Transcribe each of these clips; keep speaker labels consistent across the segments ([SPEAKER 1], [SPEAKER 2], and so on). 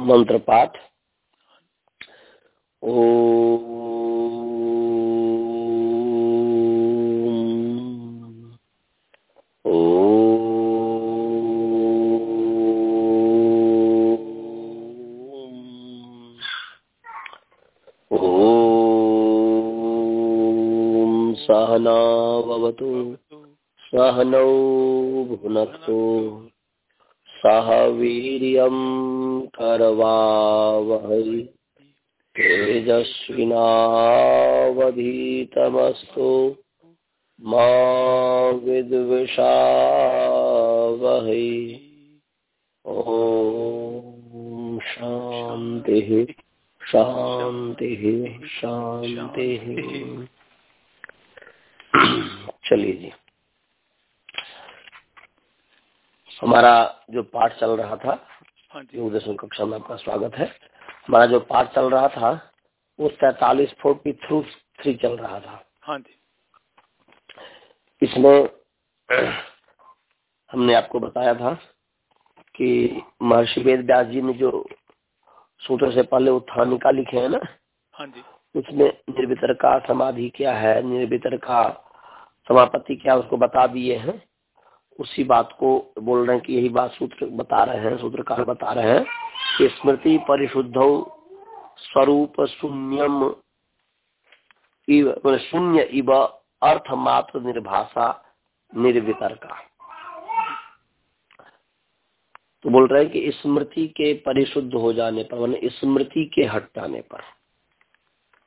[SPEAKER 1] मंत्र पाठ ओ सहनावतु सहनौ भुनक्तु। सह वीर्यं करवावहै। तेजस्विनावधीतमस्तु मा विद्विषावहै। ॐ शान्तिः शान्तिः शान्तिः। चलिए जी। हमारा जो पाठ चल रहा था योग दर्शन कक्षा में आपका स्वागत है। हमारा जो पाठ चल रहा था वो तैतालीस फोर्टी थ्रू थ्री चल रहा था।
[SPEAKER 2] हाँ जी।
[SPEAKER 1] इसमें हमने आपको बताया था कि महर्षि वेद व्यास जी ने जो सूत्र से पहले उत्थानिका लिखे है ना
[SPEAKER 2] हाँ जी।
[SPEAKER 1] उसमें निर्वितर का समाधि क्या है निर्वितर का समापत्ति क्या उसको बता दिए हैं। उसी बात को बोल रहे हैं कि यही बात सूत्र बता रहे हैं, सूत्रकार बता रहे हैं कि स्मृति परिशुद्ध स्वरूप शून्यम मतलब शून्य इव अर्थ मात्र निर्भाषा निर्वितर का तो बोल रहे हैं कि स्मृति के परिशुद्ध हो जाने पर मतलब स्मृति के हट जाने पर।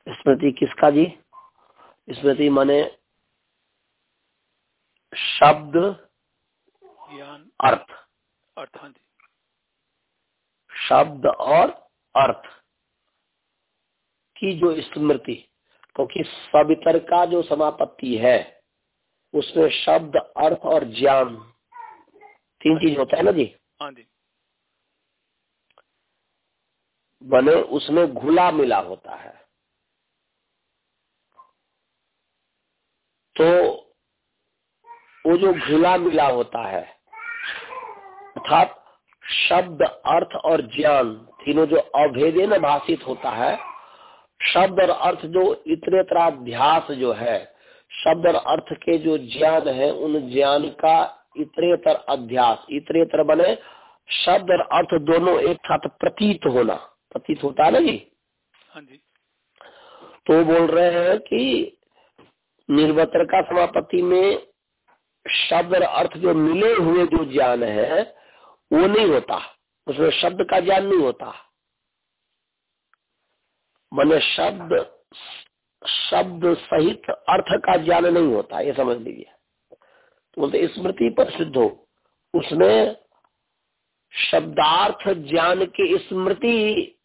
[SPEAKER 1] स्मृति किसका जी? स्मृति माने शब्द अर्थ।
[SPEAKER 2] अर्थ हाँ जी।
[SPEAKER 1] शब्द और अर्थ की जो स्मृति क्योंकि सवितर का जो समापत्ति है उसमें शब्द अर्थ और ज्ञान तीन चीज़ होता है ना जी?
[SPEAKER 2] हाँ जी।
[SPEAKER 1] बने उसमें घुला मिला होता है। तो वो जो घुला मिला होता है अर्थात शब्द अर्थ और ज्ञान तीनों जो अभेदे भाषित होता है शब्द और अर्थ जो इतने इतरेतराध्यास जो है शब्द और अर्थ के जो ज्ञान है उन ज्ञान का इतरेतर अध्यास इतरेतर बने शब्द और अर्थ दोनों एक साथ प्रतीत होना प्रतीत होता है ना जी?
[SPEAKER 2] हाँ जी।
[SPEAKER 1] तो बोल रहे हैं कि निर्वतर का समापत्ति में शब्द और अर्थ जो मिले हुए जो ज्ञान है वो नहीं होता। उसमें शब्द का ज्ञान नहीं होता। मैंने शब्द शब्द सहित अर्थ का ज्ञान नहीं होता, ये समझ लीजिए। तो बोलते, स्मृति पर सिद्ध हो। उसमें शब्दार्थ ज्ञान की स्मृति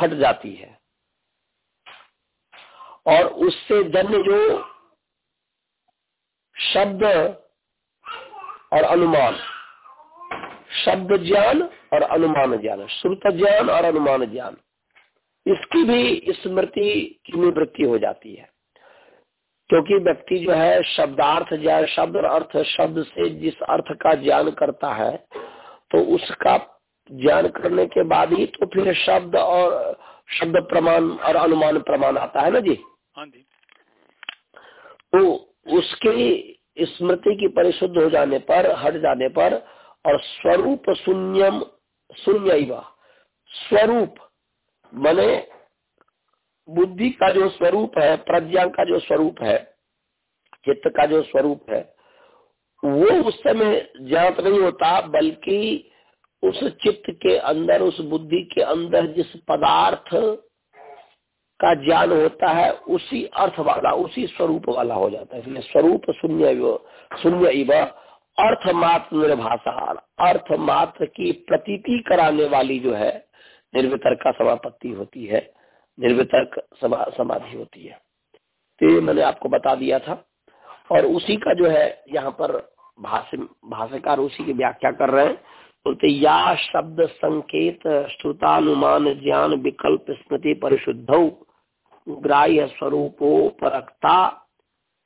[SPEAKER 1] हट जाती है। और उससे जन्य जो शब्द और अनुमान शब्द ज्ञान और अनुमान ज्ञान श्रुत ज्ञान और अनुमान ज्ञान। इसकी भी स्मृति की निवृत्ति हो जाती है। क्योंकि व्यक्ति जो है शब्दार्थ ज्ञान शब्द अर्थ शब्द से जिस अर्थ का ज्ञान करता है तो उसका ज्ञान करने के बाद ही तो फिर शब्द और शब्द प्रमाण और अनुमान प्रमाण आता है ना जी?
[SPEAKER 2] हाँ जी।
[SPEAKER 1] तो उसकी स्मृति की परिशुद्ध हो जाने पर हट जाने पर और स्वरूप शून्यम, शून्य स्वरूप मने बुद्धि का जो स्वरूप है, प्रज्ञा का जो स्वरूप है, चित्त का जो स्वरूप है, वो उस समय ज्ञात नहीं होता, बल्कि उस चित्त के अंदर, उस बुद्धि के अंदर जिस पदार्थ का ज्ञान होता है, उसी अर्थ वाला, उसी स्वरूप वाला हो जाता है। इसलिए स्वरूप शून्य शून्य अर्थ मात्र निर्भाषा अर्थ मात्र की प्रतीति कराने वाली जो है निर्वितर्क का समापत्ति होती है निर्वितर्क समा, समाधि होती है। तो ये मैंने आपको बता दिया था। और उसी का जो है यहाँ पर भाष्य भाष्यकार उसी की व्याख्या कर रहे हैं। बोलते या शब्द संकेत श्रुतानुमान ज्ञान विकल्प स्मृति परिशुद्ध ग्राह्य स्वरूपो परक्ता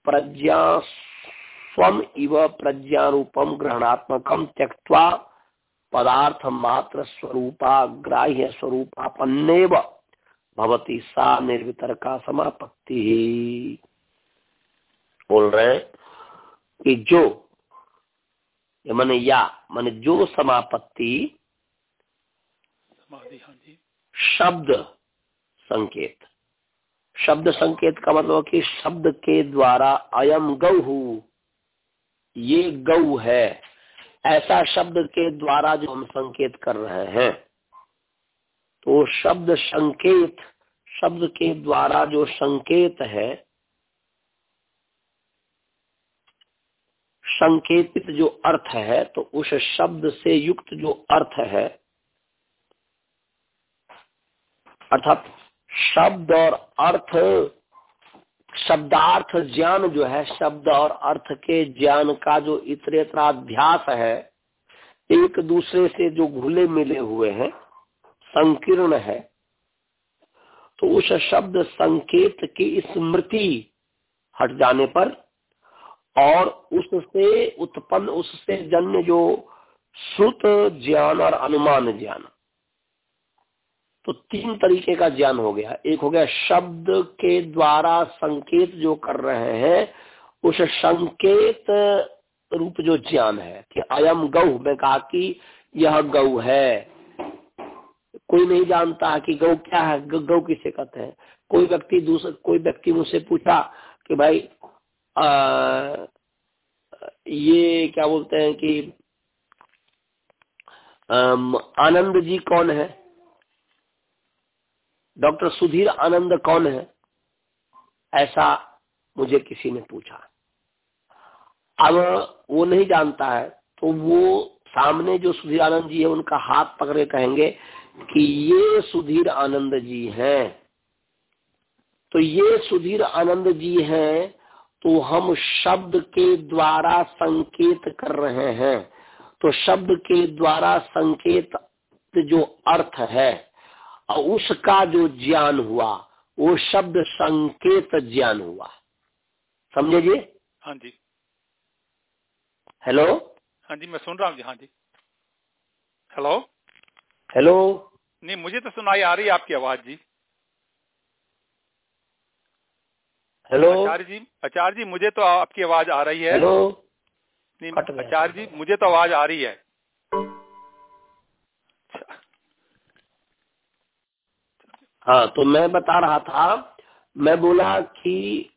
[SPEAKER 1] प्रज्ञा स्वम इव प्रज्ञारूपम ग्रहणात्मकम त्यक्त्वा पदार्थ मात्र स्वरूपा ग्राह्य स्वरूपापन्नेव भवती सा निर्वितरका समापत्ति। बोल रहे हैं कि जो माने या माने जो समापत्ति
[SPEAKER 2] हाँ
[SPEAKER 1] शब्द संकेत। शब्द संकेत का मतलब कि शब्द के द्वारा अयम गौ ये गौ है। ऐसा शब्द के द्वारा जो हम संकेत कर रहे हैं। तो शब्द संकेत, शब्द के द्वारा जो संकेत है, संकेतित जो अर्थ है तो उस शब्द से युक्त जो अर्थ है, अर्थात शब्द और अर्थ शब्दार्थ ज्ञान जो है, शब्द और अर्थ के ज्ञान का जो इतरेतराध्यास है, एक दूसरे से जो घुले मिले हुए हैं, संकीर्ण है तो उस शब्द संकेत की स्मृति हट जाने पर और उससे उत्पन्न, उससे जन्य जो श्रुत ज्ञान और अनुमान ज्ञान। तो तीन तरीके का ज्ञान हो गया। एक हो गया शब्द के द्वारा संकेत जो कर रहे हैं उस संकेत रूप जो ज्ञान है कि अयम गौ। में कहा कि यह गौ है। कोई नहीं जानता कि गौ क्या है गौ किसे कहते हैं। कोई व्यक्ति दूसरे कोई व्यक्ति मुझसे पूछा कि भाई आ, ये क्या बोलते हैं कि आनंद जी कौन है? डॉक्टर सुधीर आनंद कौन है? ऐसा मुझे किसी ने पूछा। अब वो नहीं जानता है तो वो सामने जो सुधीर आनंद जी है, उनका हाथ पकड़े कहेंगे कि ये सुधीर आनंद जी हैं। तो ये सुधीर आनंद जी हैं तो हम शब्द के द्वारा संकेत कर रहे हैं। तो शब्द के द्वारा संकेत जो अर्थ है और उसका जो ज्ञान हुआ वो शब्द संकेत ज्ञान हुआ। समझे जी?
[SPEAKER 2] हाँ जी।
[SPEAKER 1] हेलो
[SPEAKER 2] हाँ जी मैं सुन रहा हूँ जी हाँ जी। हेलो
[SPEAKER 1] हेलो
[SPEAKER 2] नहीं मुझे तो सुनाई आ रही है आपकी आवाज़ जी।
[SPEAKER 1] हेलो
[SPEAKER 2] आचार्य जी आचार्य जी मुझे तो आपकी आवाज़ आ रही है।
[SPEAKER 1] हेलो
[SPEAKER 2] नहीं आचार्य जी मुझे तो आवाज़ आ रही है।
[SPEAKER 1] हाँ तो मैं बता रहा था मैं बोला कि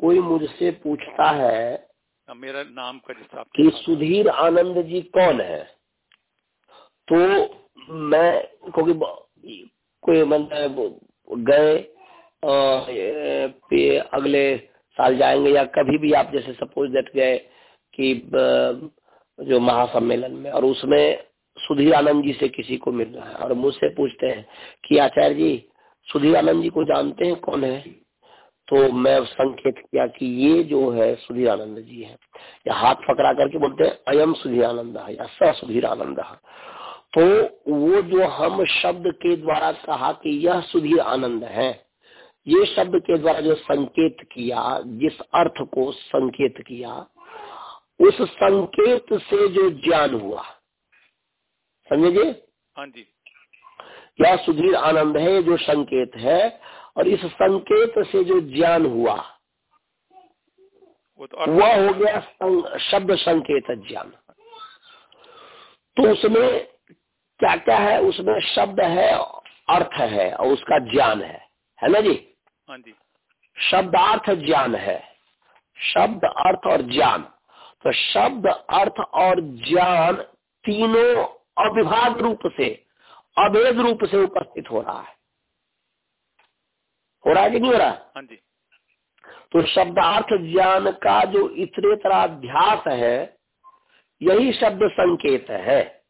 [SPEAKER 1] कोई मुझसे पूछता है
[SPEAKER 2] मेरा नाम का
[SPEAKER 1] कि सुधीर आनंद जी कौन है? तो मैं क्योंकि कोई मतलब गए अगले साल जाएँगे या कभी भी आप जैसे सपोज़ दैट गए कि जो महासम्मेलन में और उसमें सुधीर आनंद जी से किसी को मिल रहा है और मुझसे पूछते हैं कि आचार्य जी सुधीर आनंद जी को जानते हैं कौन है? तो मैं संकेत किया कि ये जो है सुधीर आनंद जी है। या हाथ पकड़ा करके बोलते हैं, अयम सुधीर आनंद या स सुधीर आनंद तो वो जो हम शब्द के द्वारा कहा कि यह सुधीर आनंद है, ये शब्द के द्वारा जो संकेत किया, जिस अर्थ को संकेत किया, उस संकेत से जो ज्ञान हुआ। समझे?
[SPEAKER 2] हाँ जी।
[SPEAKER 1] यह सुधीर आनंद है ये जो संकेत है? और इस संकेत से जो ज्ञान हुआ
[SPEAKER 2] तो
[SPEAKER 1] वह हो गया सं- शब्द संकेत ज्ञान। तो उसमें क्या क्या है? उसमें शब्द है अर्थ है और उसका ज्ञान है। है ना जी?
[SPEAKER 2] हाँ जी।
[SPEAKER 1] शब्दार्थ ज्ञान है। शब्द अर्थ और ज्ञान। तो शब्द अर्थ और ज्ञान तीनों अविभाग रूप से अभेद रूप से उपस्थित हो रहा है। हो रहा है कि नहीं हो रहा है?
[SPEAKER 2] जी।
[SPEAKER 1] तो शब्दार्थ ज्ञान का जो इतने तरह इतरेतराध्यास है यही शब्द संकेत है।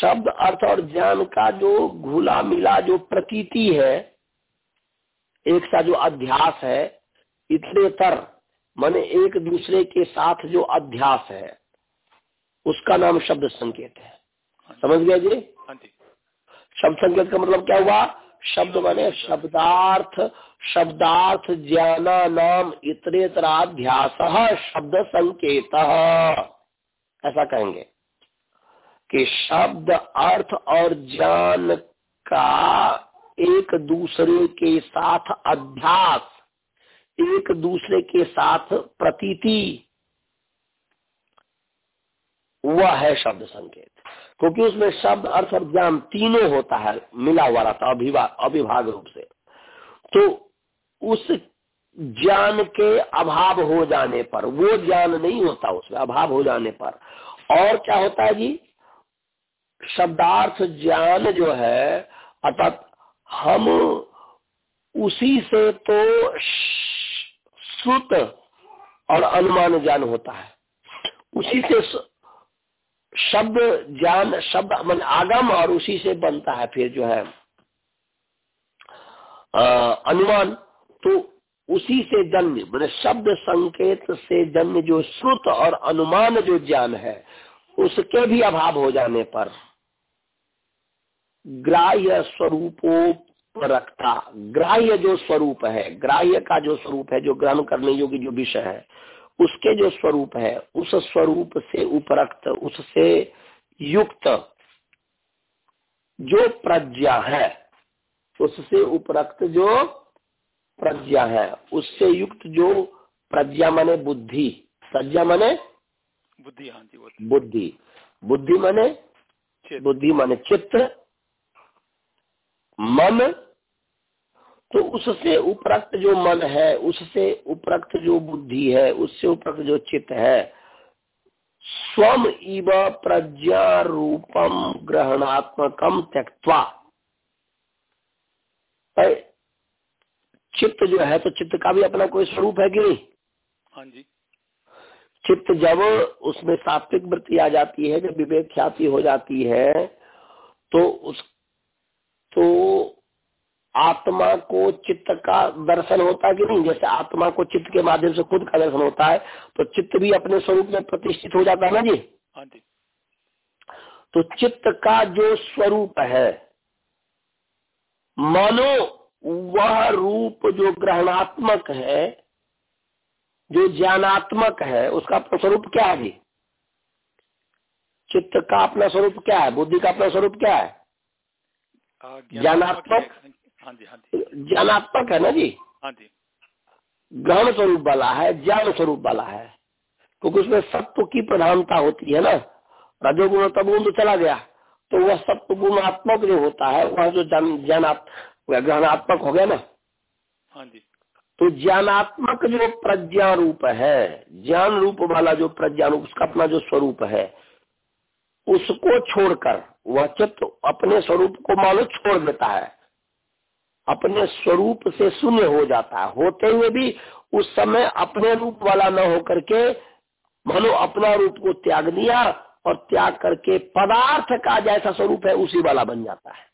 [SPEAKER 1] शब्द अर्थ और ज्ञान का जो घुला मिला जो प्रतीति है एक सा जो अध्यास है इतने तर माने एक दूसरे के साथ जो अध्यास है उसका नाम शब्द संकेत है। समझ गया जी?
[SPEAKER 2] हाँ
[SPEAKER 1] शब्द संकेत का मतलब क्या हुआ? शब्द माने शब्दार्थ शब्दार्थ ज्ञाना नाम इतने इतरेतराध्यास शब्द संकेत। ऐसा कहेंगे कि शब्द अर्थ और ज्ञान का एक दूसरे के साथ अध्यास एक दूसरे के साथ प्रतीति वह है शब्द संकेत। क्योंकि उसमें शब्द, अर्थ और ज्ञान तीनों होता है मिला हुआ रहता अभिभाग रूप से। तो उस ज्ञान के अभाव हो जाने पर, वो ज्ञान नहीं होता उसमें, अभाव हो जाने पर। और क्या होता है जी? शब्दार्थ ज्ञान जो है, अर्थात हम उसी से तो श्रुत और अनुमान ज्ञान होता है उसी से शब्द ज्ञान शब्द मन आगम और उसी से बनता है फिर जो है अनुमान। तो उसी से जन्म मैंने शब्द संकेत से जन्म जो श्रुत और अनुमान जो ज्ञान है, उसके भी अभाव हो जाने पर ग्राह्य स्वरूपों रखता ग्राह्य जो स्वरूप है, ग्राह्य का जो स्वरूप है, जो ग्रहण करने योग्य जो विषय है उसके जो स्वरूप है उस स्वरूप से उपरक्त उससे युक्त जो प्रज्ञा है उससे उपरक्त जो प्रज्ञा है उससे युक्त जो प्रज्ञा माने बुद्धि। प्रज्ञा माने
[SPEAKER 2] बुद्धि हाँ जी
[SPEAKER 1] बुद्धि। बुद्धि माने बुद्धि माने चित्त। मन तो उससे उपरक्त जो मन है उससे उपरक्त जो बुद्धि है उससे उपरक्त जो चित्त है स्वम इव प्रज्ञा रूपम ग्रहणात्मकम त्यक्वा चित्त जो है तो चित्त का भी अपना कोई स्वरूप है कि नहीं?
[SPEAKER 2] हाँ जी।
[SPEAKER 1] चित्त जब उसमें सात्विक वृत्ति आ जाती है जब विवेक ख्याति हो जाती है तो उस तो आत्मा को चित्त का दर्शन होता है कि नहीं? जैसे आत्मा को चित्त के माध्यम से खुद का दर्शन होता है तो चित्त भी अपने स्वरूप में प्रतिष्ठित हो जाता है ना जी?
[SPEAKER 2] हाँ जी।
[SPEAKER 1] तो चित्त का जो स्वरूप है मानो वह रूप जो ग्रहणात्मक है जो ज्ञानात्मक है उसका अपना स्वरूप क्या है जी? चित्त का अपना स्वरूप क्या है? बुद्धि का अपना स्वरूप क्या है? ज्ञानात्मक
[SPEAKER 2] हाँ जी हाँ जी।
[SPEAKER 1] ज्ञानात्मक है ना जी?
[SPEAKER 2] हाँ जी।
[SPEAKER 1] ग्रहण स्वरूप वाला है ज्ञान स्वरूप वाला है। क्योंकि उसमें सत्व की प्रधानता होती है ना। रजोगुण तबुण तो चला गया। तो वह सत्व गुणात्मक जो होता है वह जो ज्ञानात्मक ग्रहणात्मक हो गया ना।
[SPEAKER 2] हाँ जी।
[SPEAKER 1] तो ज्ञानात्मक जो प्रज्ञा रूप है ज्ञान रूप वाला जो प्रज्ञा रूप उसका अपना जो स्वरूप है उसको छोड़कर वह चित्त अपने स्वरूप को मानो छोड़ देता है। अपने स्वरूप से शून्य हो जाता है। होते हुए भी उस समय अपने रूप वाला न होकर के मानो अपना रूप को त्याग दिया और त्याग करके पदार्थ का जैसा स्वरूप है उसी वाला बन जाता है।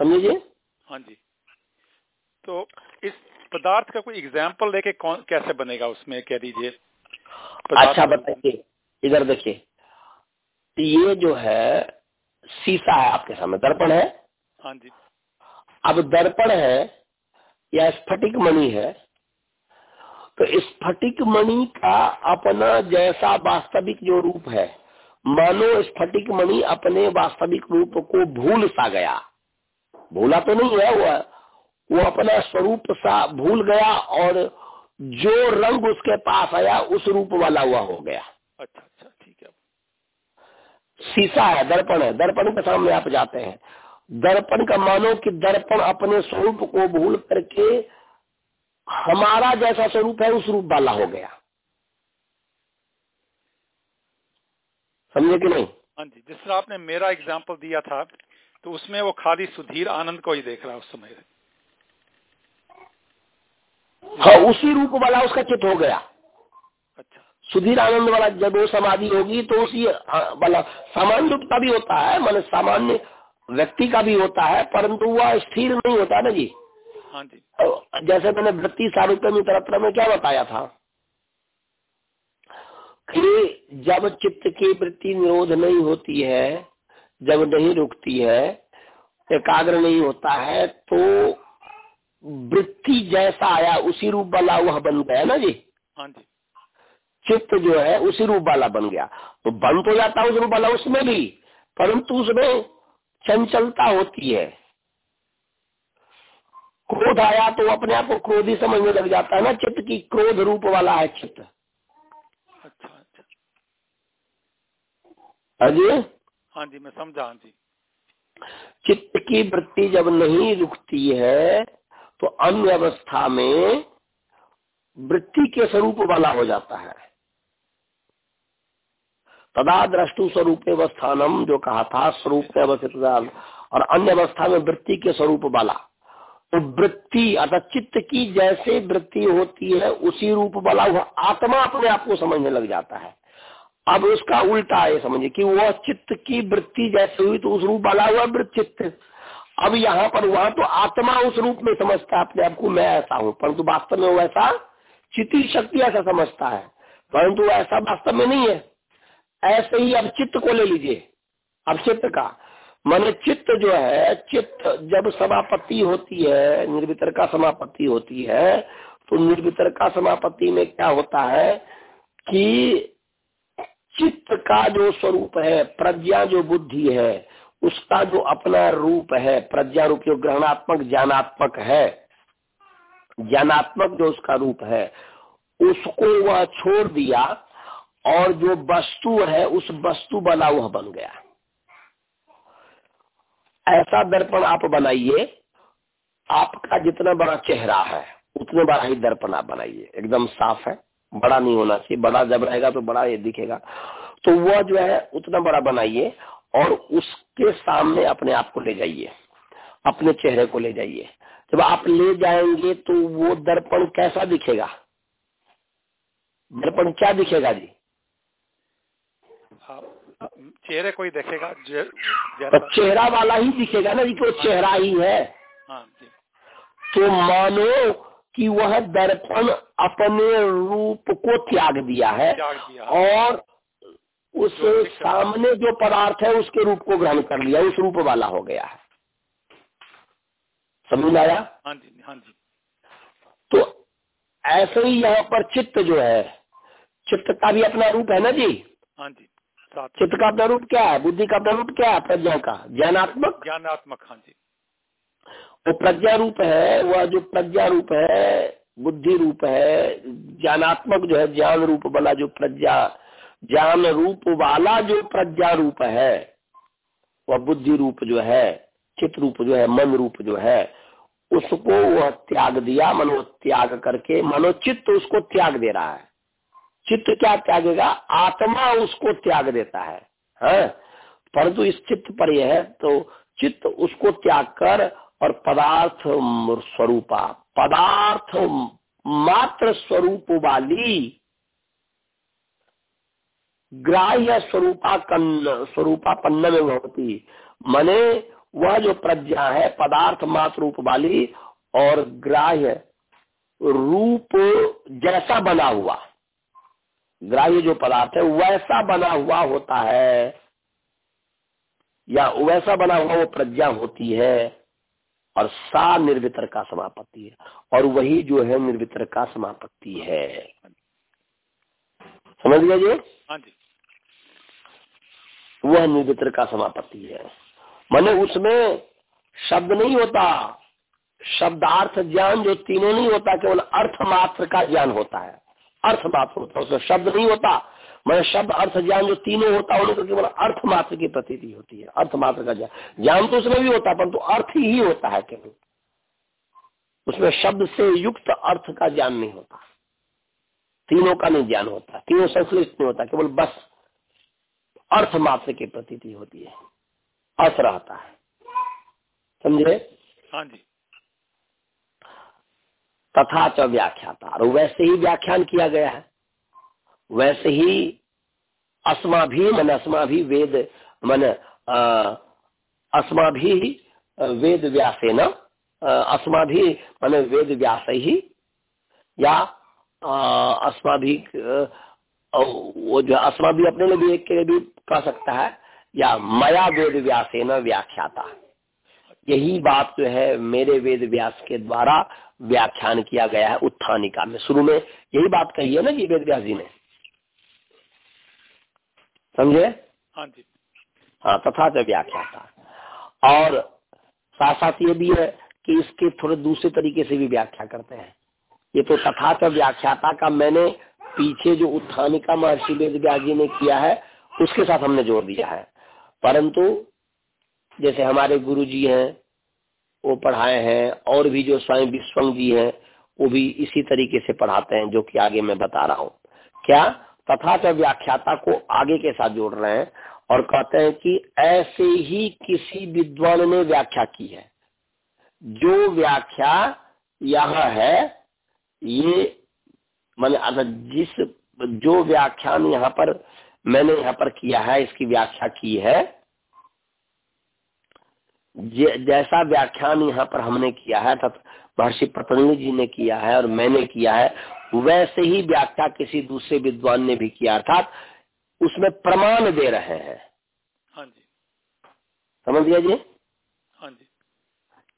[SPEAKER 1] समझिए?
[SPEAKER 2] हाँ जी। तो इस पदार्थ का कोई एग्ज़ाम्पल लेके कौन कैसे बनेगा उसमें कह दीजिए?
[SPEAKER 1] अच्छा बताइए। इधर देखिए। ये जो है शीशा है आपके सामने दर्पण है।
[SPEAKER 2] हाँ जी।
[SPEAKER 1] अब दर्पण है या स्फटिक मणि है तो स्फटिक मणि का अपना जैसा वास्तविक जो रूप है मानो स्फटिक मणि अपने वास्तविक रूप को भूल सा गया। भूला तो नहीं है वो वो अपना स्वरूप सा भूल गया और जो रंग उसके पास आया उस रूप वाला हुआ हो गया।
[SPEAKER 2] अच्छा अच्छा ठीक है।
[SPEAKER 1] शीशा है दर्पण है। दर्पण के सामने आप जाते हैं। दर्पण का मानो कि दर्पण अपने स्वरूप को भूल करके हमारा जैसा स्वरूप है उस रूप वाला हो गया। समझे कि नहीं?
[SPEAKER 2] हाँ जी जिस तरह आपने मेरा एग्ज़ाम्पल दिया था तो उसमें वो खाली सुधीर आनंद को ही देख रहा है उस समय।
[SPEAKER 1] हाँ उसी रूप वाला उसका चित हो गया।
[SPEAKER 2] अच्छा।
[SPEAKER 1] सुधीर आनंद वाला जब वो समाधि होगी तो उसी वाला सामान्य भी होता है मान सामान्य व्यक्ति का भी होता है परंतु वह स्थिर नहीं होता ना जी।
[SPEAKER 2] हाँ जी।
[SPEAKER 1] जैसे मैंने वृत्ति सारूप्य में तरत्र में क्या बताया था? कि जब चित्त की वृत्ति निरोध नहीं होती है जब नहीं रुकती है एकाग्र नहीं होता है तो वृत्ति जैसा आया उसी रूप वाला वह बन गया ना जी।
[SPEAKER 2] हाँ जी।
[SPEAKER 1] चित्त जो है उसी रूप वाला बन गया। तो बन तो जाता है उस रूप वाला उसमें भी परंतु उसमें चंचलता होती है। क्रोध आया तो अपने आप को क्रोध क्रोधी समझने लग जाता है ना चित्त की क्रोध रूप वाला है चित्त।
[SPEAKER 2] अच्छा अच्छा।
[SPEAKER 1] हाँ जी?
[SPEAKER 2] हाँ जी मैं समझा हाँ जी।
[SPEAKER 1] चित्त की वृत्ति जब नहीं रुकती है तो अन्य अवस्था में वृत्ति के स्वरूप वाला हो जाता है। तदा द्रष्टु स्वरूप अवस्थानम जो कहा था, स्वरूप में अवस्थित और अन्य अवस्था में वृत्ति के स्वरूप वाला तो वृत्ति अर्थात चित्त की जैसे वृत्ति होती है, उसी रूप वाला वह आत्मा अपने आप को समझने लग जाता है। अब उसका उल्टा है समझिए कि वह चित्त की वृत्ति जैसे हुई तो उस रूप वाला हुआ वृत्त चित्त। अब यहाँ पर हुआ तो आत्मा उस रूप में समझता है अपने आप को, मैं ऐसा हूँ। परंतु वास्तव में वो ऐसा चित्ती शक्ति ऐसा समझता है। परंतु ऐसा वास्तव में नहीं है। ऐसे ही अब चित्त को ले लीजिए अब चित्त का। मन चित्त जो है, चित्त जब समापत्ति होती है, निर्वितर का समापत्ति होती है तो निर्वितर का समापत्ति में क्या होता है कि चित्त का जो स्वरूप है, प्रज्ञा जो बुद्धि है, उसका जो अपना रूप है प्रज्ञा रूप जो ग्रहणात्मक, ज्ञानात्मक है। ज्ञानात्मक जो उसका रूप है, उसको वह छोड़ दिया और जो वस्तु है, उस वस्तु बना वह बन गया। ऐसा दर्पण आप बनाइए, आपका जितना बड़ा चेहरा है, उतने बड़ा ही दर्पण आप बनाइए। एकदम साफ़ है, बड़ा नहीं होना चाहिए। बड़ा जब रहेगा तो बड़ा ये दिखेगा। तो वह जो है, उतना बड़ा बनाइए और उसके सामने अपने आप को ले जाइए। अपने चेहरे को ले जाइए। जब आप ले जाएँगे तो वो दर्पण कैसा दिखेगा? दर्पण क्या दिखेगा जी?
[SPEAKER 2] चेहरे को ही देखेगा
[SPEAKER 1] तो चेहरा वाला ही दिखेगा ना जी। वो चेहरा ही है। हाँ तो मानो कि वह दर्पण अपने रूप को त्याग दिया है और उस सामने जो पदार्थ है उसके रूप को ग्रहण कर लिया उस रूप वाला हो गया है। समझ आया?
[SPEAKER 2] हाँ जी हाँ जी।
[SPEAKER 1] तो ऐसे ही यहाँ पर चित्त जो है चित्त का भी अपना रूप है ना जी?
[SPEAKER 2] हाँ जी।
[SPEAKER 1] चित्त का अपना रूप क्या है? बुद्धि का अपना रूप क्या है? प्रज्ञा का। ज्ञानात्मक?
[SPEAKER 2] ज्ञानात्मक हाँ जी।
[SPEAKER 1] वो प्रज्ञा रूप है वह जो प्रज्ञा रूप है बुद्धि रूप है ज्ञानात्मक जो है ज्ञान रूप वाला जो प्रज्ञा ज्ञान रूप वाला जो प्रज्ञा रूप है वह बुद्धि रूप जो है चित्त रूप जो है मन रूप जो है उसको वह त्याग दिया मनो त्याग करके मनोचित्त उसको त्याग दे रहा है। चित्त क्या त्यागेगा? आत्मा उसको त्याग देता है, है? परंतु इस चित्त पर यह है तो चित्त उसको त्याग कर और पदार्थ स्वरूपा पदार्थ मात्र स्वरूप वाली ग्राह्य स्वरूपा कन्न स्वरूपा पन्न में होती। मने वह जो प्रज्ञा है पदार्थ मात्र रूप वाली और ग्राह्य रूप जैसा बना हुआ। ग्राह्य जो पदार्थ है वैसा बना हुआ होता है। या वैसा बना हुआ वो प्रज्ञा होती है और सा निर्वितर का समापत्ति है। और वही जो है निर्वितर का समापत्ति है। समझ गया जी?
[SPEAKER 2] हाँ जी।
[SPEAKER 1] वह निर्वितर का समापत्ति है। मैंने उसमें शब्द नहीं होता। शब्दार्थ ज्ञान जो तीनों नहीं होता केवल अर्थ मात्र का ज्ञान होता है। अर्थ मात्र होता उसमें शब्द नहीं होता। मैं शब्द, अर्थ, ज्ञान जो तीनों होता है उनको केवल अर्थ मात्र की प्रतीति होती है। अर्थ मात्र का ज्ञान। ज्ञान तो उसमें भी होता है, परंतु अर्थ ही होता है केवल। उसमें शब्द से युक्त अर्थ का ज्ञान नहीं होता। तीनों का नहीं ज्ञान होता। तीनों संश्लिष्ट नहीं होता। केवल बस अर्थ मात्र की प्रतीति होती है। अर्थ रहता है। समझे?
[SPEAKER 2] हाँ जी।
[SPEAKER 1] तथा च व्याख्याता। और वैसे ही व्याख्यान किया गया है। वैसे ही अस्मा भी मन अस्मा भी वेद मन अस्मा भी वेद व्यासे न अस्मा भी मन वेद व्यास ही या अस्मा भी वो जो अस्मा भी अपने लिए भी के लिए भी कह सकता है, या मया वेद व्यासे न व्याख्याता। यही बात जो है मेरे वेद व्यास के द्वारा व्याख्यान किया गया है उत्थानिका में शुरू में यही बात कही है ना जी वेद व्यास जी ने। समझे?
[SPEAKER 2] हाँ जी।
[SPEAKER 1] हाँ तथा च व्याख्याता और साथ साथ ये भी है कि इसके थोड़े दूसरे तरीके से भी व्याख्या करते हैं। ये तो तथा च व्याख्याता का मैंने पीछे जो उत्थानिका महर्षि वेद व्यास जी ने किया है उसके साथ हमने जोड़ दिया है। परंतु जैसे हमारे गुरु जी हैं वो पढ़ाए हैं, और भी जो स्वयं विश्वंग जी हैं, वो भी इसी तरीके से पढ़ाते हैं, जो कि आगे मैं बता रहा हूँ। क्या? तथा च व्याख्याता को आगे के साथ जोड़ रहे हैं, और कहते हैं कि ऐसे ही किसी विद्वान ने व्याख्या की है। जो व्याख्या यह है, ये मैंने जिस, जो व्याख्यान यहाँ पर मैंने यहाँ पर किया है, इसकी व्याख्या की है जैसा व्याख्यान यहाँ पर हमने किया है तथा महर्षि पतंजलि जी ने किया है और मैंने किया है वैसे ही व्याख्या किसी दूसरे विद्वान ने भी किया अर्थात उसमें प्रमाण दे रहे हैं।
[SPEAKER 2] हाँ जी।
[SPEAKER 1] समझ गया जी?
[SPEAKER 2] हाँ जी।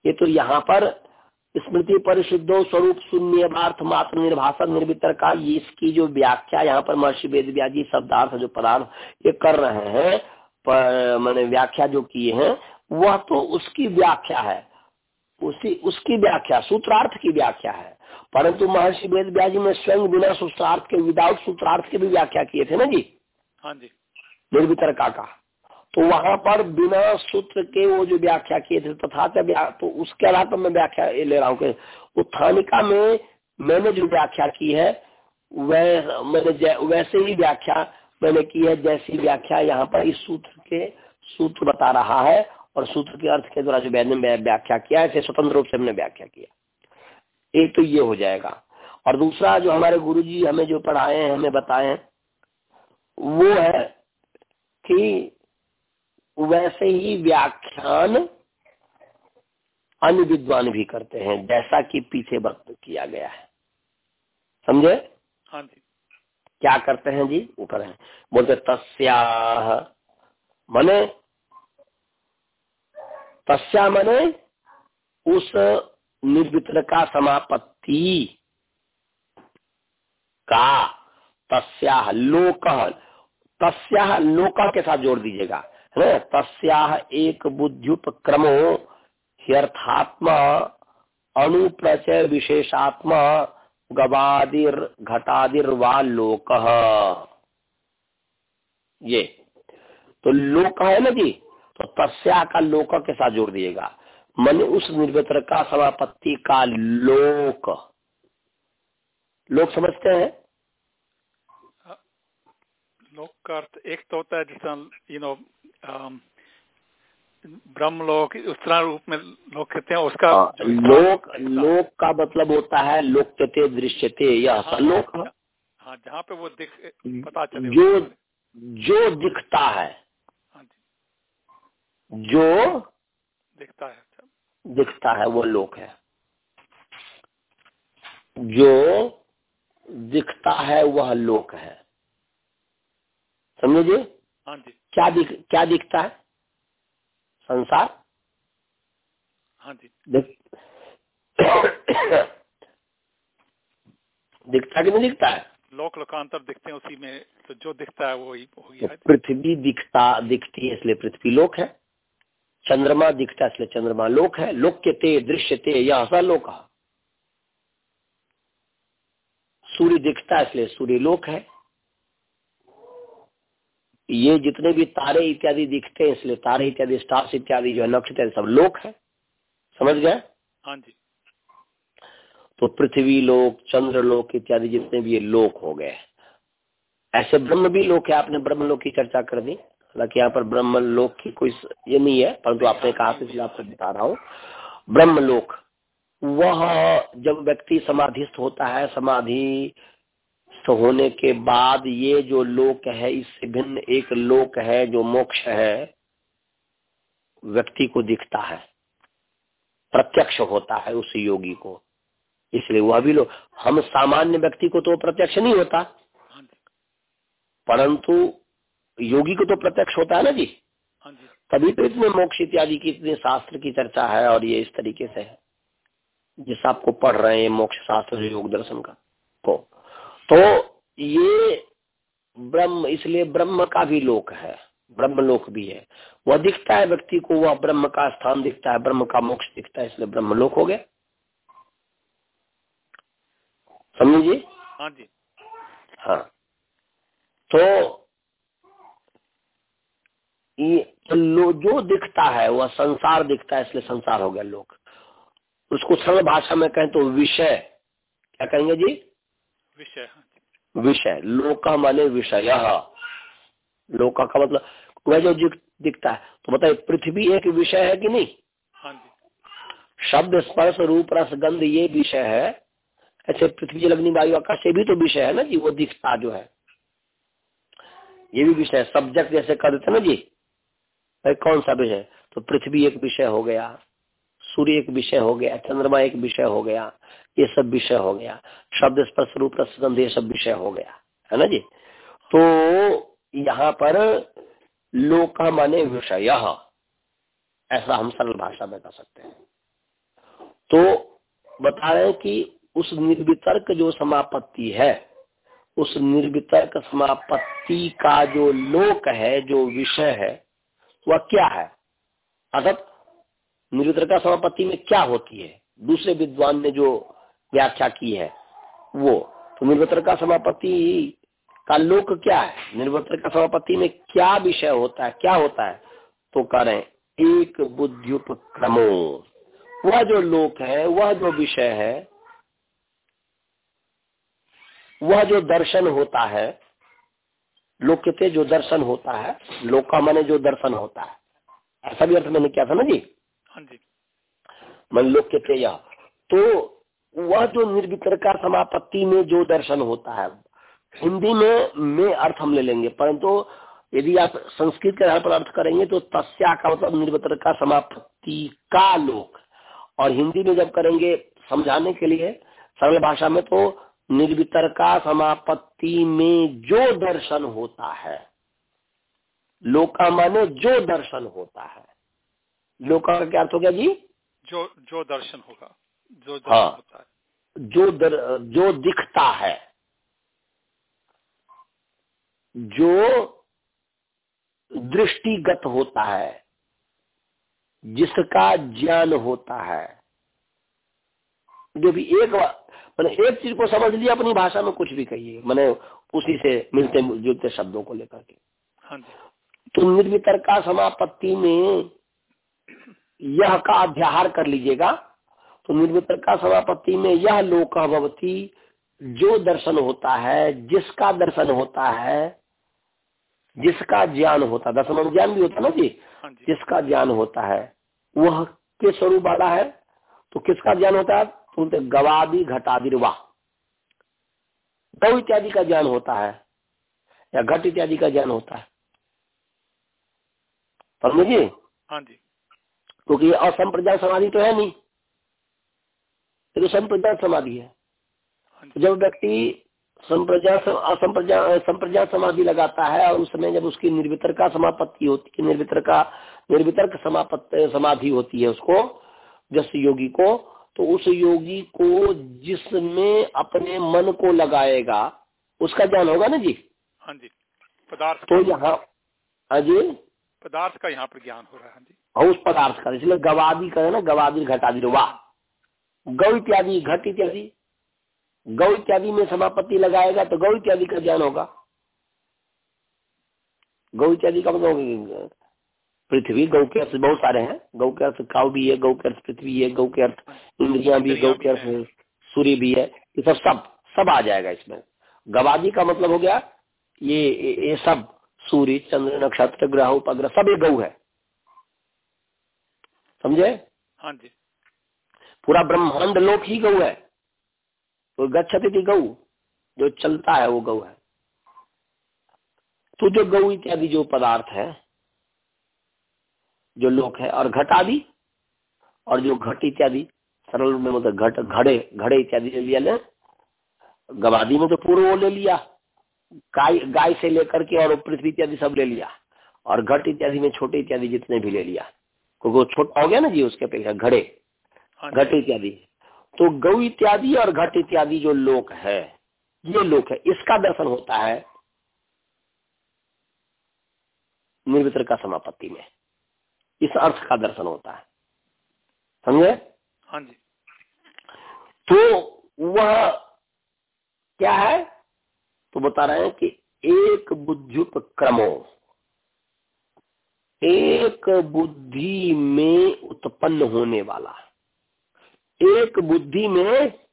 [SPEAKER 1] ये तो यहाँ पर स्मृति परिशुद्धो स्वरूप शून्य अर्थ मात्र निर्भाषण निर्वितर का ये इसकी जो व्याख्या यहाँ पर महर्षि वेद व्याजी शब्दार्थ जो पदार्थ ये कर रहे हैं मैंने व्याख्या जो किए हैं वह तो उसकी व्याख्या है। उसी उसकी व्याख्या सूत्रार्थ की व्याख्या है। परंतु महर्षि वेद व्याजी ने स्वयं बिना सूत्रार्थ के विदाउट सूत्रार्थ के भी व्याख्या किए थे ना जी?
[SPEAKER 2] हाँ जी।
[SPEAKER 1] निर्वितरका का तो वहाँ पर बिना सूत्र के वो जो व्याख्या किए थे तथा तो उसके आधार पर मैं व्याख्या ले रहा हूँ उत्थानिका में मैंने जो व्याख्या की है वह मैंने वैसे ही व्याख्या मैंने की है जैसी व्याख्या यहाँ पर इस सूत्र के सूत्र बता रहा है। और सूत्र के अर्थ के द्वारा जो मैंने व्याख्या किया है स्वतंत्र रूप से हमने व्याख्या किया। एक तो ये हो जाएगा। और दूसरा जो हमारे गुरुजी हमें जो पढ़ाए हैं हमें बताए हैं वो है कि वैसे ही व्याख्यान अन्य विद्वान भी करते हैं जैसा कि पीछे वक्त किया गया है। समझे?
[SPEAKER 2] हाँ जी।
[SPEAKER 1] क्या करते हैं जी? ऊपर है। बोलते तस्या मने तस्या मने उस निर्वित्र का समापत्ति। का? तस्या लोक। तस्या लोक के साथ जोड़ दीजिएगा। है? तस्या एक बुद्ध्युपक्रमो ह्यर्थात्मा अनुप्रचय विशेषात्मा गवादिर घटादिर वा लोक। ये। तो लोक है ना जी? तो तस्या का लोक के साथ जोड़ दिएगा। मन उस निर्वत्र का समापत्ति का लोक। लोक समझते हैं?
[SPEAKER 2] लोक का अर्थ एक तो होता है जिस यू नो ब्रह्म लोक उस तरह रूप में लोक कहते हैं उसका
[SPEAKER 1] हाँ, लोक लोक का मतलब होता है लोक लोकते दृश्यते यह हाँ, लोक
[SPEAKER 2] हाँ जहाँ पे वो दिख पता चले
[SPEAKER 1] जो जो दिखता है
[SPEAKER 2] हाँ।
[SPEAKER 1] जो
[SPEAKER 2] दिखता है अच्छा।
[SPEAKER 1] दिखता है वो लोक है। जो दिखता है वह लोक है। समझे? जी
[SPEAKER 2] हाँ जी।
[SPEAKER 1] क्या दिख क्या दिखता है? संसार?
[SPEAKER 2] हाँ जी।
[SPEAKER 1] दिख दिखता कि नहीं दिखता है?
[SPEAKER 2] लोक लोकांतर दिखते हैं उसी में तो जो दिखता है वो ही
[SPEAKER 1] तो पृथ्वी दिखता दिखती है इसलिए पृथ्वी लोक है। चंद्रमा दिखता है इसलिए चंद्रमा लोक है लोक के ते दृश्य ते यह हसा लोक सूर्य दिखता है इसलिए सूर्य लोक है। ये जितने भी तारे इत्यादि दिखते हैं इसलिए तारे इत्यादि स्टार्स इत्यादि जो है नक्षत्र सब लोक है। समझ गए?
[SPEAKER 2] हाँ जी।
[SPEAKER 1] तो पृथ्वी लोक चंद्र लोक इत्यादि जितने भी ये लोक हो गए ऐसे ब्रह्म भी लोक है आपने ब्रह्म लोक की चर्चा कर दी। हालाँकि यहाँ पर ब्रह्म लोक की कोई ये नहीं है, परंतु आपने कहा आपको बता रहा हूँ। ब्रह्म लोक वह जब व्यक्ति समाधिस्थ होता है समाधि होने के बाद ये जो लोक है, इससे भिन्न एक लोक है जो मोक्ष है, व्यक्ति को दिखता है, प्रत्यक्ष होता है उस योगी को। इसलिए वह भी लोग हम सामान्य व्यक्ति को तो प्रत्यक्ष नहीं होता, परंतु योगी को तो प्रत्यक्ष होता है ना जी?
[SPEAKER 2] हाँ
[SPEAKER 1] तभी तो इतने मोक्ष इत्यादि की इतने शास्त्र की चर्चा है और ये इस तरीके से है। जिस आपको पढ़ रहे हैं मोक्ष शास्त्र योग दर्शन का। को तो ये ब्रह्म इसलिए ब्रह्म का भी लोक है। ब्रह्म लोक भी है। वह दिखता है व्यक्ति को वह ब्रह्म का स्थान दिखता है ब्रह्म का मोक्ष दिखता है इसलिए ब्रह्म लोक हो गया। समझिए
[SPEAKER 2] हाँ जी।
[SPEAKER 1] हाँ। तो ये लो जो दिखता है वह संसार दिखता है इसलिए संसार हो गया लोक। उसको सरल भाषा में कहें तो विषय। क्या कहेंगे जी?
[SPEAKER 2] विषय हाँ
[SPEAKER 1] विषय। लोक माने विषय। लोक का मतलब वह जो दिखता है। तो बताइए पृथ्वी एक विषय है कि नहीं?
[SPEAKER 2] हाँ
[SPEAKER 1] शब्द स्पर्श रूप रस गंध ये विषय है। ऐसे पृथ्वी जल वायु आकाश ये भी तो विषय है ना जी वो दिखता जो है। ये भी विषय सब्जेक्ट जैसे कर देते ना जी भाई कौन सा विषय? तो पृथ्वी एक विषय हो गया, सूर्य एक विषय हो गया, चंद्रमा एक विषय हो गया, ये सब विषय हो गया। शब्द स्पर्श, रूप रसगंध ये सब विषय हो गया, है ना जी? तो यहाँ पर लोक माने विषय, ऐसा हम सरल भाषा में कर सकते हैं। तो बता रहे कि उस निर्वितर्क जो समापत्ति है, उस निर्वितर्क समापत्ति का जो लोक है, जो विषय है वह क्या है? अर्थात निर्वितर्क समापत्ति में क्या होती है? दूसरे विद्वान ने जो व्याख्या की है, वो तो निर्वतर का समापत्ति का लोक क्या है? निर्वतर का समापत्ति में क्या विषय होता है? क्या होता है? तो करें एक बुद्धिपक्रमो वह जो लोक है, वह जो विषय है, वह जो दर्शन होता है लोक कहते जो दर्शन होता है लोक माने जो दर्शन होता है। ऐसा भी अर्थ मैंने क्या था ना जी?
[SPEAKER 2] हाँ जी।
[SPEAKER 1] मन यह तो वह जो निर्वितर का समापत्ति में जो दर्शन होता है हिंदी में में अर्थ हम ले लेंगे। परंतु यदि आप संस्कृत के आधार पर अर्थ करेंगे तो तस्या का मतलब निर्वितर का समापत्ति का लोक। और हिंदी में जब करेंगे समझाने के लिए सरल भाषा में तो निर्वितर का समापत्ति में जो दर्शन होता है लोका माने जो दर्शन होता है लोका का क्या अर्थ हो गया जी?
[SPEAKER 2] जो जो दर्शन होगा जो दर्शन
[SPEAKER 1] हाँ।
[SPEAKER 2] होता है।
[SPEAKER 1] जो दर, जो दिखता है जो दृष्टिगत होता है जिसका ज्ञान होता है जो भी एक मैंने एक चीज़ को समझ लिया अपनी भाषा में कुछ भी कहिए। मैंने उसी से मिलते जुलते शब्दों को लेकर के।
[SPEAKER 2] हाँ
[SPEAKER 1] तो निर्वितर का समापत्ति में यह का अध्याहार कर लीजिएगा। तो निर्वितर का समापत्ति में यह लोक भवती जो दर्शन होता है जिसका दर्शन होता है जिसका ज्ञान होता है दर्शन ज्ञान भी होता है ना जी?
[SPEAKER 2] हाँ जी।
[SPEAKER 1] जिसका ज्ञान होता है वह किस स्वरूप वाला है? तो किसका ज्ञान होता है? तो बोलते गवादी घटादिर्वा। गौ इत्यादि का ज्ञान होता है या घट इत्यादि का ज्ञान होता है। समझे? जी।
[SPEAKER 2] हाँ जी।
[SPEAKER 1] क्योंकि ये असंप्रज्ञात समाधि तो है नहीं। ये तो संप्रज्ञात समाधि है।
[SPEAKER 2] हाँ
[SPEAKER 1] तो जब व्यक्ति संप्रज्ञात असंप्रज्ञात संप्रज्ञात समाधि लगाता है और उस समय जब उसकी निर्वितर का समापत्ति होती है निर्वितर का निर्वितर्क समापत्ति समाधि होती है उसको जस योगी को तो उस योगी को जिसमें अपने मन को लगाएगा उसका ज्ञान होगा ना जी?
[SPEAKER 2] हाँ जी पदार्थ
[SPEAKER 1] तो यहाँ हाँ जी?
[SPEAKER 2] पदार्थ का यहाँ पर ज्ञान हो रहा है हाँ जी।
[SPEAKER 1] और उस पदार्थ का इसलिए गवादी का है ना गवादी घटादी वाह गौ इत्यादि घट इत्यादि। गौ इत्यादि में समापत्ति लगाएगा तो गौ इत्यादि का ज्ञान होगा। गौ इत्यादि का मतलब पृथ्वी गौ के अर्थ बहुत सारे हैं। गौ के अर्थ काव भी है गौ के अर्थ पृथ्वी है गौ के अर्थ इंद्रिया भी गौ के अर्थ सूर्य भी है। ये सब सब सब आ जाएगा इसमें। गवादी का मतलब हो गया ये ये सब सूर्य चंद्र नक्षत्र ग्रह उपग्रह सब ये गौ है। समझे?
[SPEAKER 2] हाँ जी।
[SPEAKER 1] पूरा ब्रह्मांड लोक ही गौ है। तो गच्छति गौ जो चलता है वो गौ है। तो जो गौ इत्यादि जो पदार्थ है जो लोक है और घटादि और जो घट इत्यादि सरल में मतलब घट घड़े घड़े इत्यादि ले लिया ले गवादी में तो पूर्व वो ले लिया गाय गाय से लेकर के और पृथ्वी इत्यादि सब ले लिया और घट इत्यादि में छोटे इत्यादि जितने भी ले लिया क्योंकि वो छोटा हो गया ना जी उसके अपेक्षा घड़े
[SPEAKER 2] हाँ
[SPEAKER 1] घट इत्यादि। तो गौ इत्यादि और घट इत्यादि जो लोक है ये लोक है इसका दर्शन होता है निर्वितर का समापत्ति में। इस अर्थ का दर्शन होता है। समझे?
[SPEAKER 2] हाँ जी।
[SPEAKER 1] तो वह क्या है? तो बता रहे हैं कि एक बुद्धिप क्रमो एक बुद्धि में उत्पन्न होने वाला एक बुद्धि में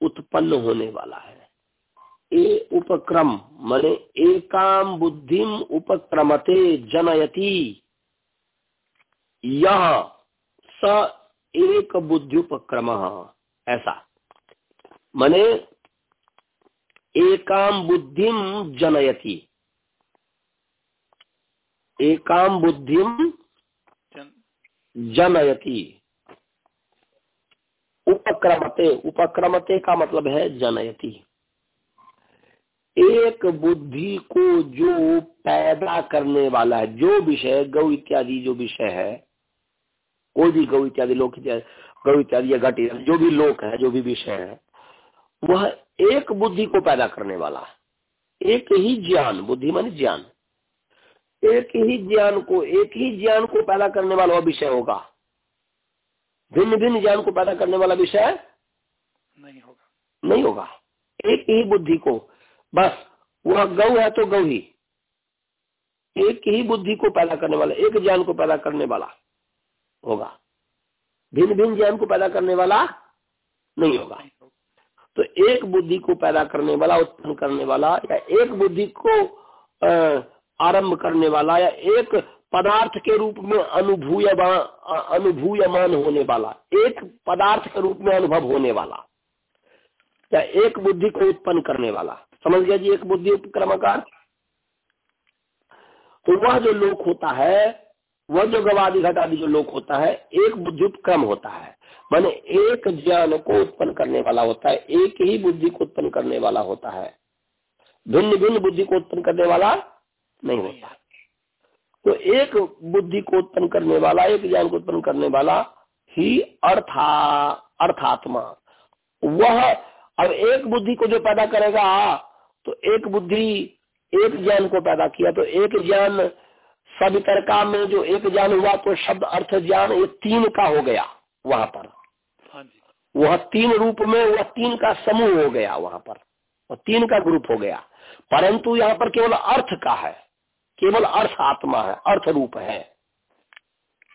[SPEAKER 1] उत्पन्न होने वाला है। ए उपक्रम माने एकाम बुद्धिम उपक्रमते जनयति। यह स एक बुद्धिपक्रम ऐसा। माने एकाम बुद्धिम जनयति। एकाम बुद्धिम
[SPEAKER 2] जन
[SPEAKER 1] जनयति। उपक्रमते उपक्रमते का मतलब है जनयति। एक बुद्धि को जो पैदा करने वाला है जो विषय गौ इत्यादि जो विषय है कोई भी गौ इत्यादि लोक गौ इत्यादि या घट जो भी लोक है जो भी विषय है वह एक बुद्धि को पैदा करने वाला है। एक ही ज्ञान बुद्धि मान ज्ञान। एक ही ज्ञान को एक ही ज्ञान को पैदा करने वाला वह विषय होगा। भिन्न भिन्न ज्ञान को पैदा करने वाला विषय
[SPEAKER 2] नहीं होगा।
[SPEAKER 1] नहीं होगा। एक ही बुद्धि को बस, वह गौ है तो गौ ही। एक ही बुद्धि को पैदा करने वाला, एक ज्ञान को पैदा करने वाला होगा। भिन्न भिन्न ज्ञान को पैदा करने वाला नहीं होगा। तो एक बुद्धि को पैदा करने वाला, उत्पन्न करने वाला, या एक बुद्धि को आरंभ करने वाला, या एक पदार्थ के रूप में अनुभूय अनुभूयमान होने वाला, एक पदार्थ के रूप में अनुभव होने वाला, या एक बुद्धि को उत्पन्न करने वाला। समझ गया जी, एक बुद्धि उपक्रमकार? तो वह जो लोक होता है, वह जो गवादी घट आदि जो लोक होता है, एक बुद्धि उपक्रम होता है। माने एक ज्ञान को उत्पन्न करने वाला होता है, एक ही बुद्धि को उत्पन्न करने वाला होता है। भिन्न भिन्न बुद्धि को उत्पन्न करने वाला नहीं होता। तो एक बुद्धि को उत्पन्न करने वाला, एक ज्ञान को उत्पन्न करने वाला ही अर्था, अर्थात्मा। वह, अब एक बुद्धि को जो पैदा करेगा तो एक बुद्धि एक ज्ञान को पैदा किया। तो एक ज्ञान सवितरका में जो एक ज्ञान हुआ तो शब्द अर्थ ज्ञान ये तीन का हो गया वहाँ पर।
[SPEAKER 2] हाँ
[SPEAKER 1] वह तीन रूप में वह तीन का समूह हो गया वहाँ पर। वह तीन का ग्रुप हो गया। परंतु यहाँ पर केवल अर्थ का है। केवल अर्थ आत्मा है अर्थ रूप है।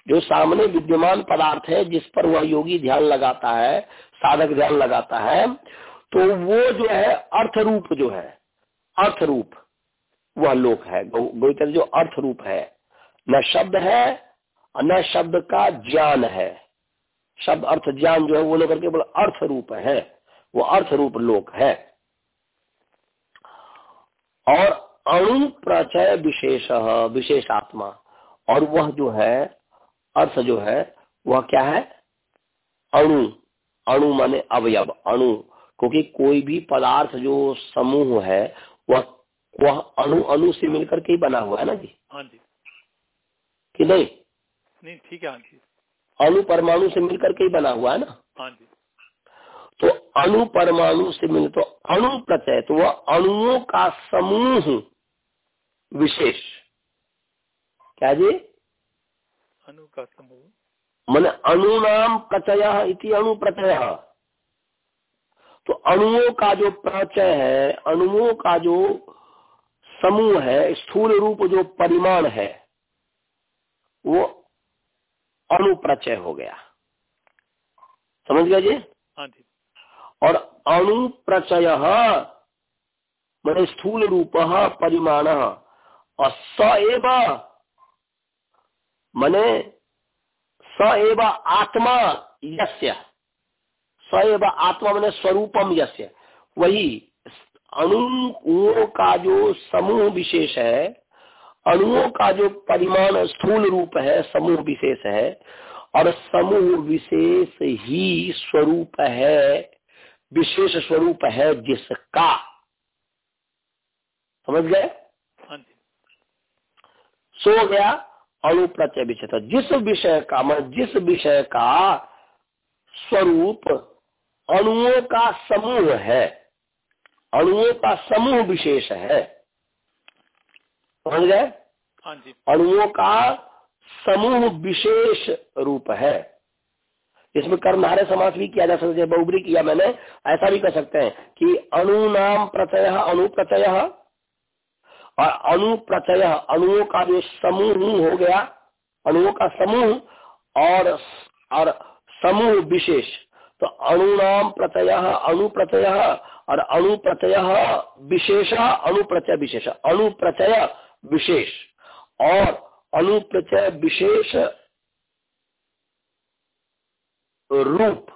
[SPEAKER 1] जो सामने विद्यमान पदार्थ है जिस पर वह योगी ध्यान लगाता है साधक ध्यान लगाता है तो वो जो है अर्थ रूप जो है अर्थ रूप वह लोक है। गौ गौतर जो अर्थ रूप है। न शब्द है न शब्द का ज्ञान है। शब्द, अर्थ, ज्ञान जो है, वो लेकर केवल अर्थ रूप है। वो अर्थ रूप लोक है। और अणु प्रचय विशेष विशेष आत्मा। और वह जो है, अर्थ जो है, वह क्या है? अणु। अणु माने अवयव। अणु, क्योंकि कोई भी पदार्थ जो समूह है वह वह अणु अणु से मिलकर के ही बना हुआ है ना जी?
[SPEAKER 2] हाँ जी।
[SPEAKER 1] कि नहीं?
[SPEAKER 2] नहीं ठीक है हाँ जी।
[SPEAKER 1] अणु परमाणु से मिलकर के ही बना हुआ है ना?
[SPEAKER 2] हाँ जी।
[SPEAKER 1] तो अणु परमाणु से मिल तो अणु प्रत्यय तो वह अणुओं का समूह विशेष। क्या जी?
[SPEAKER 2] अनु का समूह।
[SPEAKER 1] मन अणुनाम प्रचय इति अणु प्रत्यय। तो अणुओं का जो प्रचय है अणुओं का जो समूह है स्थूल रूप जो परिमाण है वो अणुप्रचय हो गया। समझ गया जी?
[SPEAKER 2] हाँ जी।
[SPEAKER 1] और अणु प्रचय मैंने स्थूल रूप परिमाण और स एव मने स एव आत्मा यस्य। स एव आत्मा मैंने स्वरूपम यस्य। वही अणुओं का जो समूह विशेष है अणुओं का जो परिमाण स्थूल रूप है समूह विशेष है और समूह विशेष ही स्वरूप है विशेष स्वरूप है जिसका। समझ गए?
[SPEAKER 2] हाँ
[SPEAKER 1] सो गया अणु प्रत्यय विषय जिस विषय का मतलब जिस विषय का स्वरूप अणुओं का समूह है। अणुओं का समूह विशेष है। समझ गए?
[SPEAKER 2] हाँ
[SPEAKER 1] अणुओं का समूह विशेष रूप है। इसमें कर्मधारय समास भी किया जा सकता है बहुबरी किया मैंने। ऐसा भी कर सकते हैं कि अणु नाम प्रत्यय अणु प्रत्यय। और अणु प्रत्यय अणुओं का जो समूह हो गया अणुओं का समूह और और समूह विशेष। तो अणु नाम प्रत्यय अणु प्रत्यय और अणु प्रत्यय विशेष अणु प्रत्यय विशेष अणु प्रत्यय विशेष, और अणु प्रत्यय विशेष रूप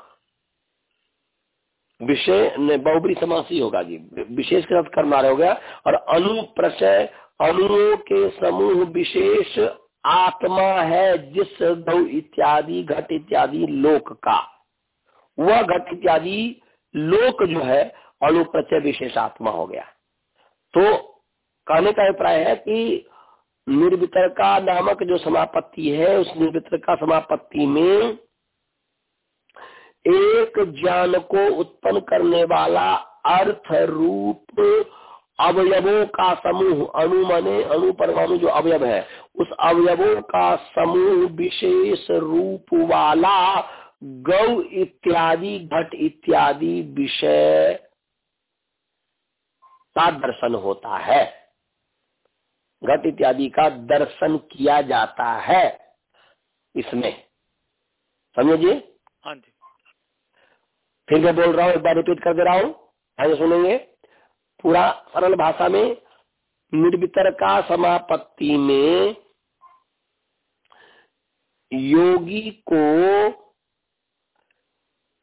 [SPEAKER 1] ने बहुबरी समास होगा जी, विशेष के साथ कर्म हो गया और अनु प्रचय अणुओं के समूह विशेष आत्मा है, जिस गौ इत्यादि, घट इत्यादि लोक का। वह घट इत्यादि लोक जो है अणु प्रचय विशेष आत्मा हो गया। तो कहने का अभिप्राय है कि निर्वितरका नामक जो समापत्ति है, उस निर्वितरका समापत्ति में एक ज्ञान को उत्पन्न करने वाला अर्थ रूप अवयवों का समूह, अणु मने अणु परमाणु जो अवयव है, उस अवयवों का समूह विशेष रूप वाला गौ इत्यादि घट इत्यादि विषय का दर्शन होता है। घट इत्यादि का दर्शन किया जाता है इसमें। समझिए?
[SPEAKER 2] हाँ जी।
[SPEAKER 1] फिर मैं बोल रहा हूँ एक बार रिपीट कर दे रहा हूँ आगे सुनेंगे। पूरा सरल भाषा में निर्वितर का समापत्ति में योगी को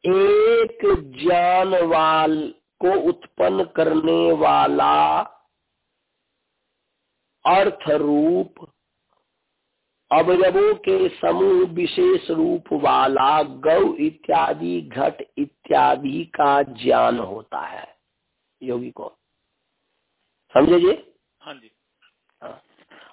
[SPEAKER 1] एक ज्ञान वाल को उत्पन्न करने वाला अर्थ रूप अवयवों के समूह विशेष रूप वाला गौ इत्यादि घट इत्यादि का ज्ञान होता है। योगी को समझे जी?
[SPEAKER 2] हाँ जी।
[SPEAKER 1] हाँ।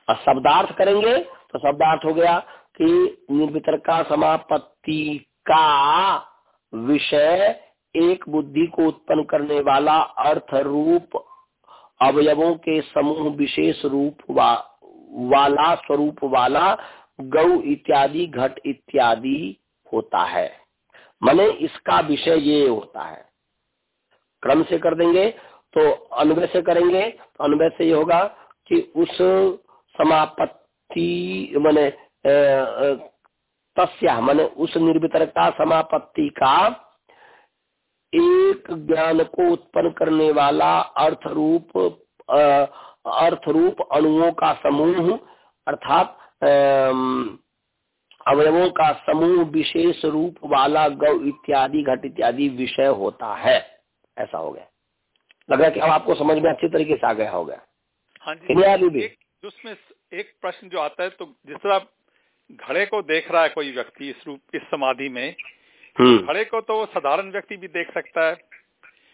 [SPEAKER 1] और शब्दार्थ करेंगे तो शब्दार्थ हो गया कि निर्वितर का समापत्ति का विषय एक बुद्धि को उत्पन्न करने वाला अर्थ रूप अवयवों के समूह विशेष रूप वा, वाला स्वरूप वाला गौ इत्यादि घट इत्यादि होता है। माने इसका विषय ये होता है। क्रम से कर देंगे तो अनुभव से करेंगे तो अनुभव से ये होगा कि उस समापत्ति माने तस्या माने उस निर्वितरता समापत्ति का एक ज्ञान को उत्पन्न करने वाला अर्थ रूप अर्थ रूप अणुओं का समूह अर्थात अवयवों का समूह विशेष रूप वाला गौ इत्यादि घट इत्यादि विषय होता है। ऐसा हो गया। लग रहा है कि अब आपको समझ में अच्छी तरीके से आ गया हो गया
[SPEAKER 2] हाँ जी एक उसमें एक प्रश्न जो आता है तो जिस तरह घड़े को देख रहा है कोई व्यक्ति इस रूप इस समाधि में। घड़े को तो साधारण व्यक्ति भी देख सकता है।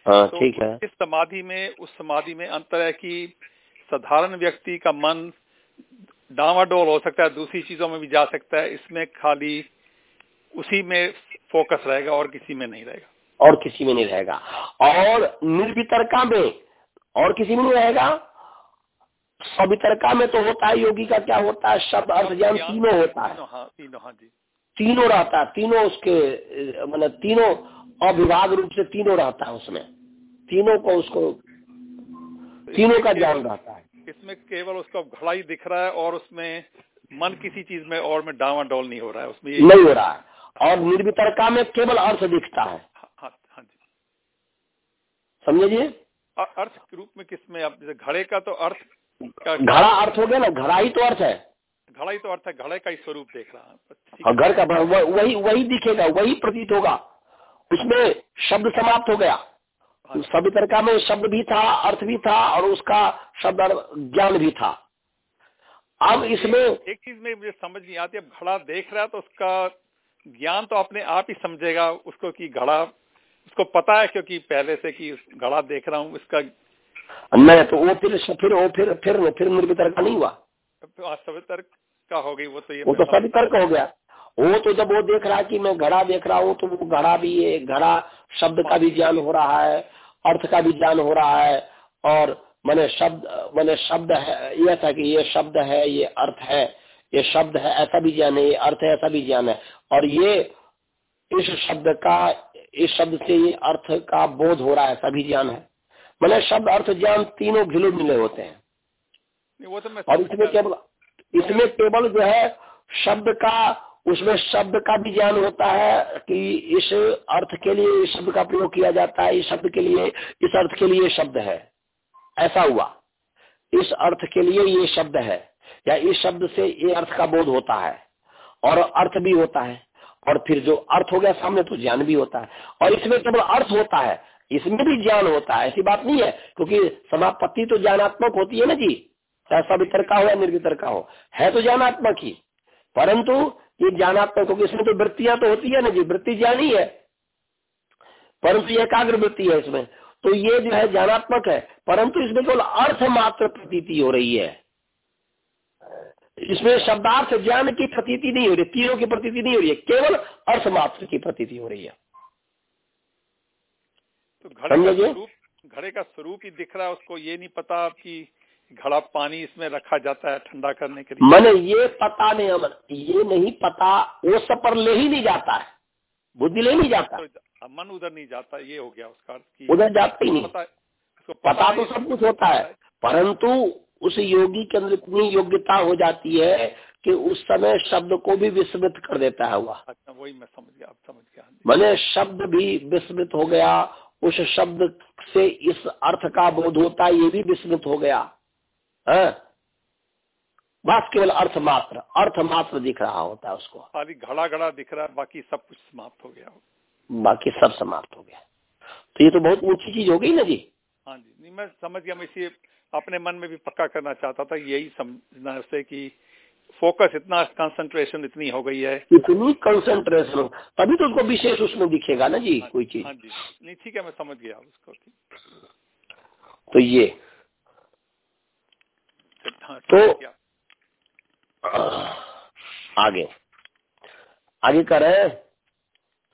[SPEAKER 1] हाँ,
[SPEAKER 2] तो
[SPEAKER 1] ठीक है।
[SPEAKER 2] इस समाधि में उस समाधि में अंतर है कि साधारण व्यक्ति का मन डावाडोल हो सकता है दूसरी चीज़ों में भी जा सकता है। इसमें खाली उसी में फोकस रहेगा और किसी में नहीं रहेगा।
[SPEAKER 1] और किसी में नहीं रहेगा। और निर्वितरका में और किसी में नहीं रहेगा। सवितरका में तो होता है योगी का क्या होता है शब्द अर्थ ज्ञान तीनों होता है।
[SPEAKER 2] तीनों हाँ हाँ
[SPEAKER 1] तीनों रहता है तीनों उसके मतलब तीनों अविभाग रूप से तीनों रहता है उसमें। तीनों को उसको तीनों का ज्ञान रहता है।
[SPEAKER 2] इसमें केवल उसका घड़ा ही दिख रहा है और उसमें मन किसी चीज़ में और में डावा डोल नहीं हो रहा है उसमें
[SPEAKER 1] नहीं हो रहा है। और निर्वितरका में केवल अर्थ दिखता है।
[SPEAKER 2] हाँ हाँ
[SPEAKER 1] समझे जी?
[SPEAKER 2] अर्थ के रूप में किसमें आप जैसे घड़े का तो अर्थ
[SPEAKER 1] घड़ा अर्थ हो गया ना घड़ा ही तो अर्थ है।
[SPEAKER 2] घड़ा ही तो अर्थ है घड़े का ही स्वरूप देख रहा है।
[SPEAKER 1] घर का वही वही दिखेगा वही प्रतीत होगा। उसमें शब्द समाप्त हो गया। सभी तरह में शब्द भी था अर्थ भी था और उसका शब्द ज्ञान भी था। अब इसमें
[SPEAKER 2] एक चीज़ में मुझे समझ नहीं आती अब घड़ा देख रहा है तो उसका ज्ञान तो अपने आप ही समझेगा उसको कि घड़ा उसको पता है क्योंकि पहले से कि घड़ा देख रहा हूँ इसका
[SPEAKER 1] नहीं तो वो फिर फिर वो फिर फिर फिर निर्वितर्क का नहीं हुआ।
[SPEAKER 2] सभी तर्क का हो गई वो तो ये
[SPEAKER 1] वो तो सभी तर्क हो। गया। वो तो जब वो देख रहा है कि मैं घड़ा देख रहा हूँ तो वो घड़ा भी है घड़ा शब्द का भी ज्ञान हो रहा है अर्थ का भी ज्ञान हो रहा है और मैंने शब्द मैंने शब्द है यह था कि ये शब्द है ये अर्थ है ये शब्द है ऐसा भी ज्ञान है ये अर्थ है ऐसा भी ज्ञान है। और ये इस शब्द का इस शब्द से ये अर्थ का बोध हो रहा है ऐसा भी ज्ञान है। मैंने शब्द अर्थ ज्ञान तीनों घिले मिले होते हैं।
[SPEAKER 2] वो तो मैं
[SPEAKER 1] और इसमें केवल इसमें केवल जो है शब्द का उसमें शब्द का भी ज्ञान होता है कि इस अर्थ के लिए इस शब्द का प्रयोग किया जाता है इस शब्द के लिए इस अर्थ के लिए शब्द है। ऐसा हुआ। इस अर्थ के लिए ये शब्द है या इस शब्द से ये अर्थ का बोध होता है और अर्थ भी होता है और फिर जो अर्थ हो गया सामने तो ज्ञान भी होता है। और इसमें केवल अर्थ होता है इसमें भी ज्ञान होता है, ऐसी बात नहीं है, क्योंकि समापत्ति तो ज्ञानात्मक होती है ना जी। चाहे सवितर का हो या निर्वितर का हो, है तो ज्ञानात्मक ही। परंतु ये ज्ञानात्मक क्योंकि इसमें तो वृत्तियाँ तो होती है ना जी, वृत्ति ज्ञान ही है। परंतु ये एकाग्र वृत्ति है इसमें। तो ये जो है ज्ञानात्मक है, परंतु इसमें केवल अर्थ मात्र प्रतीति हो रही है। इसमें शब्दार्थ ज्ञान की प्रतीति नहीं हो रही, तीनों की प्रतीति नहीं हो रही है, केवल अर्थ मात्र की प्रतीति हो रही है।
[SPEAKER 2] तो घड़े का स्वरूप घड़े का स्वरूप ही दिख रहा है उसको ये नहीं पता कि घड़ा पानी इसमें रखा जाता है ठंडा करने के लिए।
[SPEAKER 1] मैंने ये पता नहीं अमन ये नहीं पता वो सब पर ले ही नहीं जाता है बुद्धि ले नहीं जाता।
[SPEAKER 2] तो मन उधर नहीं जाता ये हो गया उसका
[SPEAKER 1] उधर जाता ही नहीं। पता, पता, पता तो सब कुछ होता है परंतु उस योगी के अंदर इतनी योग्यता हो जाती है कि उस समय शब्द को भी विस्मृत कर देता है हुआ।
[SPEAKER 2] अच्छा वही मैं समझ गया समझ गया।
[SPEAKER 1] मैंने शब्द भी विस्मृत हो गया उस शब्द से इस अर्थ का बोध होता ये भी विस्मृत हो गया। है? बस केवल अर्थ मात्र अर्थ मात्र दिख रहा होता है उसको।
[SPEAKER 2] खाली घड़ा घड़ा दिख रहा है बाकी सब कुछ समाप्त हो गया।
[SPEAKER 1] बाकी सब समाप्त हो गया। तो ये तो बहुत ऊँची चीज़ हो गई ना जी?
[SPEAKER 2] हाँ जी। नहीं मैं समझ गया मैं इसे अपने मन में भी पक्का करना चाहता था यही समझना से कि फोकस इतना कंसंट्रेशन इतनी हो गई है।
[SPEAKER 1] इतनी कंसंट्रेशन तभी तो उसको विशेष उसमें दिखेगा ना जी हाँ, कोई चीज़।
[SPEAKER 2] हाँ जी। नहीं ठीक है मैं समझ गया उसको
[SPEAKER 1] तो ये। तो आगे। आगे करें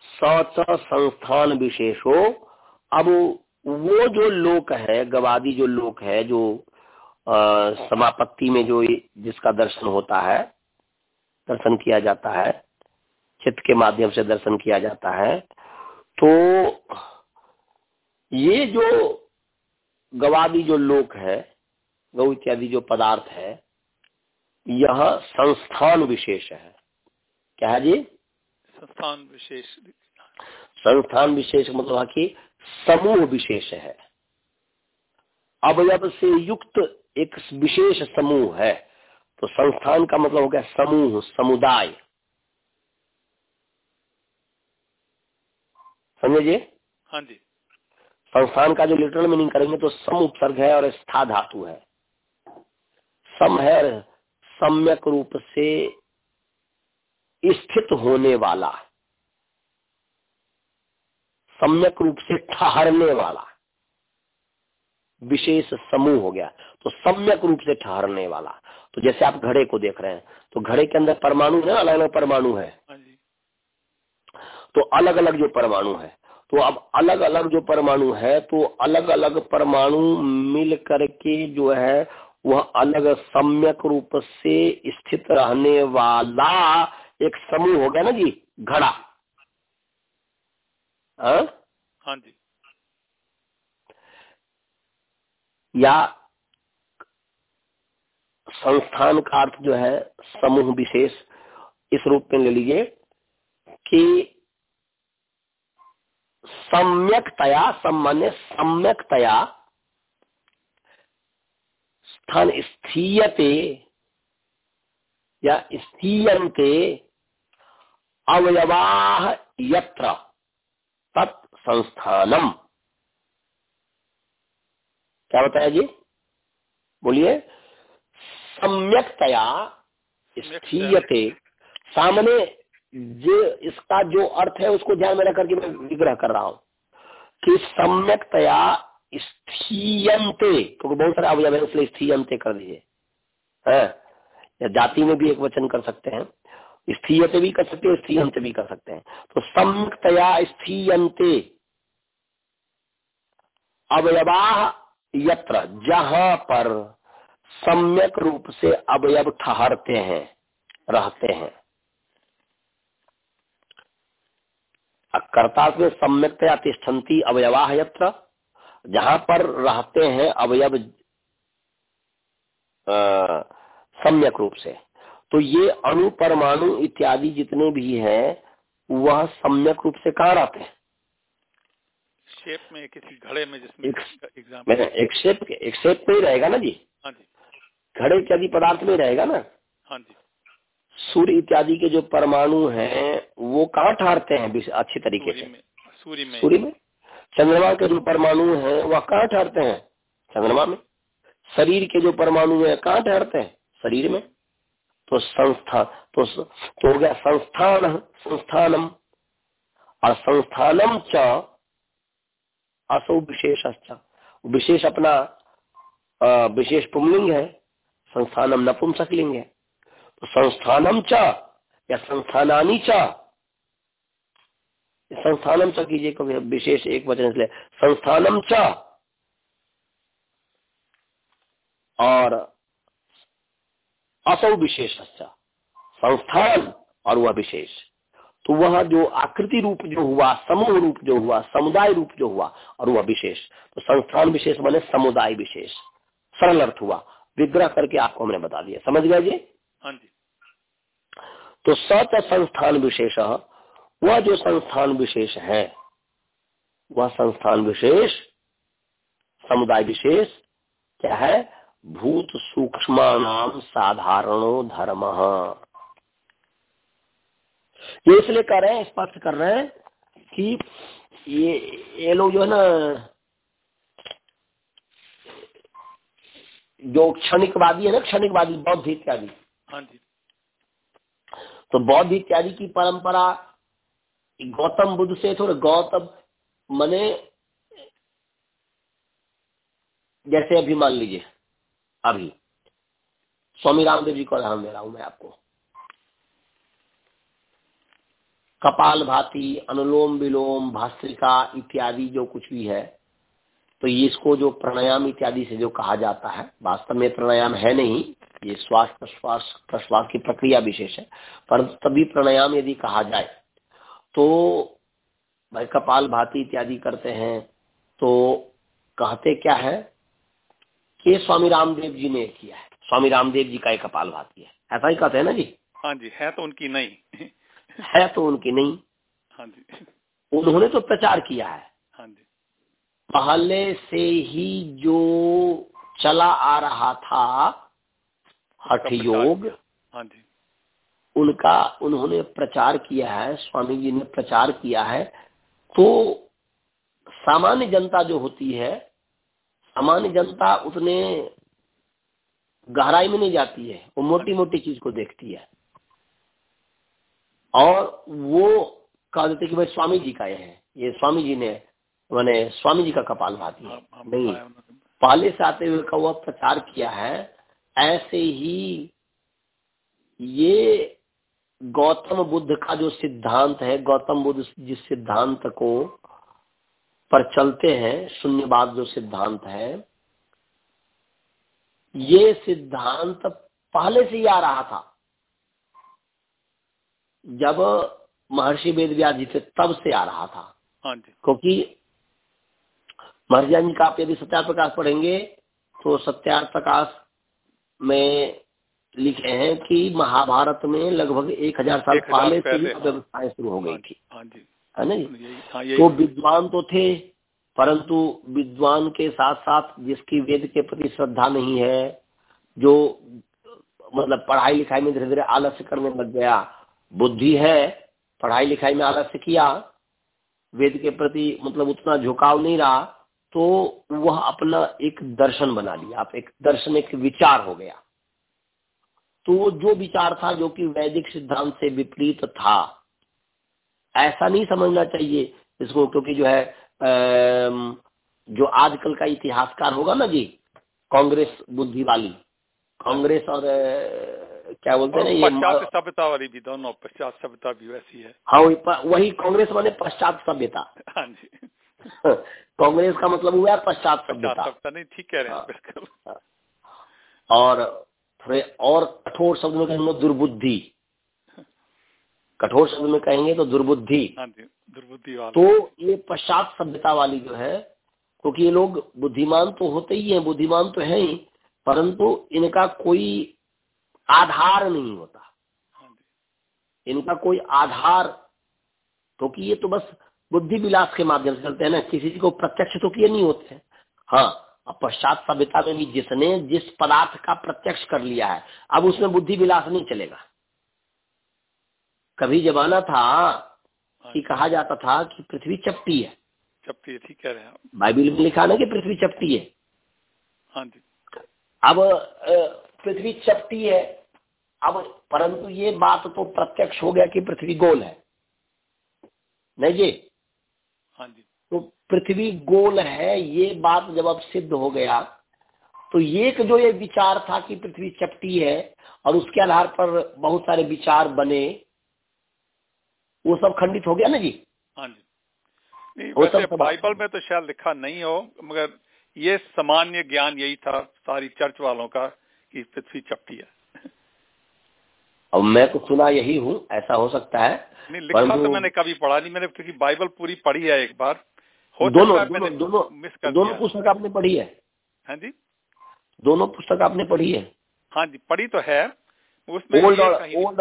[SPEAKER 1] सौच संस्थान विशेषो। अब वो जो लोक है गवादी जो लोक है जो समापत्ति में जो जिसका दर्शन होता है दर्शन किया जाता है चित्त के माध्यम से दर्शन किया जाता है तो ये जो गवादी जो लोक है गौ इत्यादि जो पदार्थ है यह संस्थान विशेष है। क्या है जी?
[SPEAKER 2] संस्थान विशेष
[SPEAKER 1] संस्थान विशेष मतलब कि समूह विशेष है। अवयव से युक्त एक विशेष समूह है। तो संस्थान का मतलब हो गया समूह समुदाय। समझे? जी
[SPEAKER 2] हाँ जी।
[SPEAKER 1] संस्थान का जो लिटरल मीनिंग करेंगे तो सम उपसर्ग है और स्था धातु है। सम है सम्यक रूप से स्थित होने वाला। सम्यक रूप से ठहरने वाला। विशेष समूह हो गया तो सम्यक रूप से ठहरने वाला। तो जैसे आप घड़े को देख रहे हैं तो घड़े के अंदर परमाणु है अलग अलग परमाणु है? हाँ तो अलग अलग जो परमाणु है तो अब अलग अलग जो परमाणु है तो अलग अलग परमाणु मिल करके जो है वह अलग सम्यक रूप से स्थित रहने वाला एक समूह हो गया ना जी घड़ा।
[SPEAKER 2] हाँ, हाँ जी।
[SPEAKER 1] या संस्थान का अर्थ जो है, समूह विशेष, इस रूप में ले लीजिए कि सम्यकतया सम्मान्य सम्यकतया स्थान स्थीयते या स्थीयते अवयवा यत्र तत् संस्थानम। क्या बताया जी? बोलिए। सम्यकतया स्थीयते। सामने जो इसका जो अर्थ है उसको ध्यान में रख करके मैं विग्रह कर रहा हूँ कि सम्यकतया स्थीयंते क्योंकि बहुत सारे अवयव है इसलिए स्थीयंते कर दीजिए। है। या जाति में भी एक वचन कर सकते हैं। स्थीयते भी कर सकते हैं स्थीयंत भी कर सकते हैं। तो सम्यकतया स्थीयंते अवयवा यत्र, जहाँ पर सम्यक रूप से अवयव ठहरते हैं, रहते हैं। कर्ता में सम्यकतया तिष्ठन्ति अवयवा यत्र, जहाँ पर रहते हैं अवयव सम्यक रूप से। तो ये अणु, परमाणु इत्यादि जितने भी हैं, वह सम्यक रूप से कहाँ रहते हैं?
[SPEAKER 2] शेप में किसी घड़े में जिसमें
[SPEAKER 1] एग्ज़ाम एक शेप एक शेप में ही रहेगा ना जी?
[SPEAKER 2] हाँ जी।
[SPEAKER 1] घड़े इत्यादि पदार्थ में रहेगा ना?
[SPEAKER 2] हाँ जी।
[SPEAKER 1] सूर्य इत्यादि के जो परमाणु हैं वो कहाँ ठहरते हैं अच्छे तरीके से?
[SPEAKER 2] सूर्य में।
[SPEAKER 1] सूर्य में? चंद्रमा के जो परमाणु हैं वह कहाँ ठहरते हैं? चंद्रमा में। शरीर के जो परमाणु है कहाँ ठहरते हैं? शरीर में। तो संस्था तो तो हो गया संस्थान संस्थानम। और संस्थानम च असो विशेष विशेष अपना विशेष पुमलिंग है, संस्थानम नपुंसकलिंग है। तो संस्थानम चा, या संस्थानानी चा। संस्थानम च कीजिए कभी विशेष एक वचन इसलिए। संस्थानम च। और असौ विशेष संस्थान और वह विशेष। तो वह जो आकृति रूप जो हुआ समूह रूप जो हुआ समुदाय रूप जो हुआ और वह विशेष। तो संस्थान विशेष माने समुदाय विशेष। सरल अर्थ हुआ। विग्रह करके आपको हमने बता दिया। समझ गए जी?
[SPEAKER 2] हाँ जी।
[SPEAKER 1] तो सच संस्थान विशेष वह जो संस्थान विशेष है वह संस्थान विशेष समुदाय विशेष क्या है? भूत सूक्ष्म नाम साधारणो धर्म। ये इसलिए कर रहे हैं स्पष्ट कर रहे हैं कि ये ये लोग जो है ना जो क्षणिकवादी है ना क्षणिकवादी बौद्ध इत्यादि।
[SPEAKER 2] हाँ जी।
[SPEAKER 1] तो बौद्ध इत्यादि की परंपरा गौतम बुद्ध से थोड़े गौतम मने जैसे अभी मान लीजिए अभी। स्वामी रामदेव जी को नाम दे रहा हूँ मैं आपको। कपाल भाती, अनुलोम विलोम, भास्त्रिका इत्यादि जो कुछ भी है तो ये इसको जो प्राणायाम इत्यादि से जो कहा जाता है, वास्तव में प्राणायाम है नहीं, ये श्वास प्रश्वास प्रश्वास की प्रक्रिया विशेष है, पर तभी प्राणायाम यदि कहा जाए तो भाई कपाल भाती इत्यादि करते हैं तो कहते क्या है कि स्वामी रामदेव जी ने किया है। स्वामी रामदेव जी का एक कपाल भाती है। ऐसा ही कहते हैं ना जी?
[SPEAKER 2] हाँ जी, है तो उनकी नहीं।
[SPEAKER 1] है तो उनकी नहीं।
[SPEAKER 2] हाँ जी।
[SPEAKER 1] उन्होंने तो प्रचार किया है।
[SPEAKER 2] हाँ जी।
[SPEAKER 1] पहले से ही जो चला आ रहा था हठ योग
[SPEAKER 2] हाँ जी।
[SPEAKER 1] उनका उन्होंने प्रचार किया है स्वामी जी ने प्रचार किया है। तो सामान्य जनता जो होती है सामान्य जनता उतने गहराई में नहीं जाती है वो मोटी मोटी चीज़ को देखती है। और वो कह देते कि भाई स्वामी जी का ये है। ये स्वामी जी ने मैंने स्वामी जी का कपाल भाती है नहीं। पहले से आते हुए का वह प्रचार किया है ऐसे ही ये गौतम बुद्ध का जो सिद्धांत है गौतम बुद्ध जिस सिद्धांत को पर चलते हैं शून्यवाद जो सिद्धांत है ये सिद्धांत पहले से ही आ रहा था। जब महर्षि वेद व्यास जी थे तब से आ रहा था।
[SPEAKER 2] हाँ
[SPEAKER 1] क्योंकि महर्षि जी का आप यदि सत्यार्थ प्रकाश पढ़ेंगे तो सत्यार्थ प्रकाश में लिखे हैं कि महाभारत में लगभग एक हज़ार साल एक पहले से ही व्यवस्थाएँ शुरू हो गई थी।
[SPEAKER 2] हाँ
[SPEAKER 1] है ना जी?
[SPEAKER 2] हाँ
[SPEAKER 1] तो विद्वान तो थे परंतु विद्वान के साथ साथ जिसकी वेद के प्रति श्रद्धा नहीं है जो मतलब पढ़ाई लिखाई में धीरे धीरे आलस्य करने लग गया बुद्धि है, पढ़ाई लिखाई में आलस्य किया, वेद के प्रति मतलब उतना झुकाव नहीं रहा तो वह अपना एक दर्शन बना लिया, आप एक दर्शन, एक विचार हो गया। तो वो जो विचार था, जो कि वैदिक सिद्धांत से विपरीत था, ऐसा नहीं समझना चाहिए इसको, क्योंकि जो है जो आजकल का इतिहासकार होगा ना जी, कांग्रेस बुद्धि वाली, कांग्रेस और क्या बोलते हैं ये
[SPEAKER 2] पश्चात सभ्यता वाली भी दोनों पश्चात सभ्यता भी वैसी है।
[SPEAKER 1] हाँ वही वही कांग्रेस माने पश्चात सभ्यता।
[SPEAKER 2] हाँ जी।
[SPEAKER 1] कांग्रेस का मतलब हुआ पश्चात
[SPEAKER 2] सभ्यता। नहीं ठीक कह रहे हैं हाँ। हाँ।
[SPEAKER 1] और थोड़े और कठोर शब्द में कहेंगे दुर्बुद्धि। कठोर शब्द में कहेंगे तो दुर्बुद्धि।
[SPEAKER 2] हाँ दुर्बुद्धि
[SPEAKER 1] तो ये पश्चात सभ्यता वाली जो है क्योंकि ये लोग बुद्धिमान तो होते ही हैं बुद्धिमान तो है ही परंतु इनका कोई आधार नहीं होता। हाँ इनका कोई आधार क्योंकि तो ये तो बस बुद्धि विलास के माध्यम से चलते हैं ना किसी को प्रत्यक्ष तो किए नहीं होते हैं। हाँ अब पश्चात सभ्यता में भी जिसने जिस पदार्थ का प्रत्यक्ष कर लिया है अब उसमें बुद्धि विलास नहीं चलेगा। कभी जमाना था हाँ कि कहा जाता था कि पृथ्वी चपटी है।
[SPEAKER 2] चपटी है ठीक कह रहे हैं
[SPEAKER 1] बाइबिल में लिखा ना कि पृथ्वी चपटी है।
[SPEAKER 2] हाँ जी।
[SPEAKER 1] अब पृथ्वी चपटी है। अब परंतु ये बात तो प्रत्यक्ष हो गया कि पृथ्वी गोल है। नहीं जी?
[SPEAKER 2] हाँ जी।
[SPEAKER 1] तो पृथ्वी गोल है ये बात जब अब सिद्ध हो गया तो एक जो ये विचार था कि पृथ्वी चपटी है और उसके आधार पर बहुत सारे विचार बने वो सब खंडित हो गया ना जी?
[SPEAKER 2] हाँ जी। नहीं वैसे बाइबल में तो शायद लिखा नहीं हो मगर ये सामान्य ज्ञान यही था सारी चर्च वालों का कि पृथ्वी चपटी है
[SPEAKER 1] अब मैं तो सुना यही हूँ ऐसा हो सकता है
[SPEAKER 2] नहीं लिखा तो मैंने कभी पढ़ा नहीं मैंने क्योंकि बाइबल पूरी पढ़ी है एक बार।
[SPEAKER 1] हो दोनों दोनों दोनों दोनों पुस्तक आपने पढ़ी है?
[SPEAKER 2] हाँ जी।
[SPEAKER 1] दोनों पुस्तक आपने पढ़ी है?
[SPEAKER 2] हाँ जी पढ़ी तो है उसमें
[SPEAKER 1] Old Old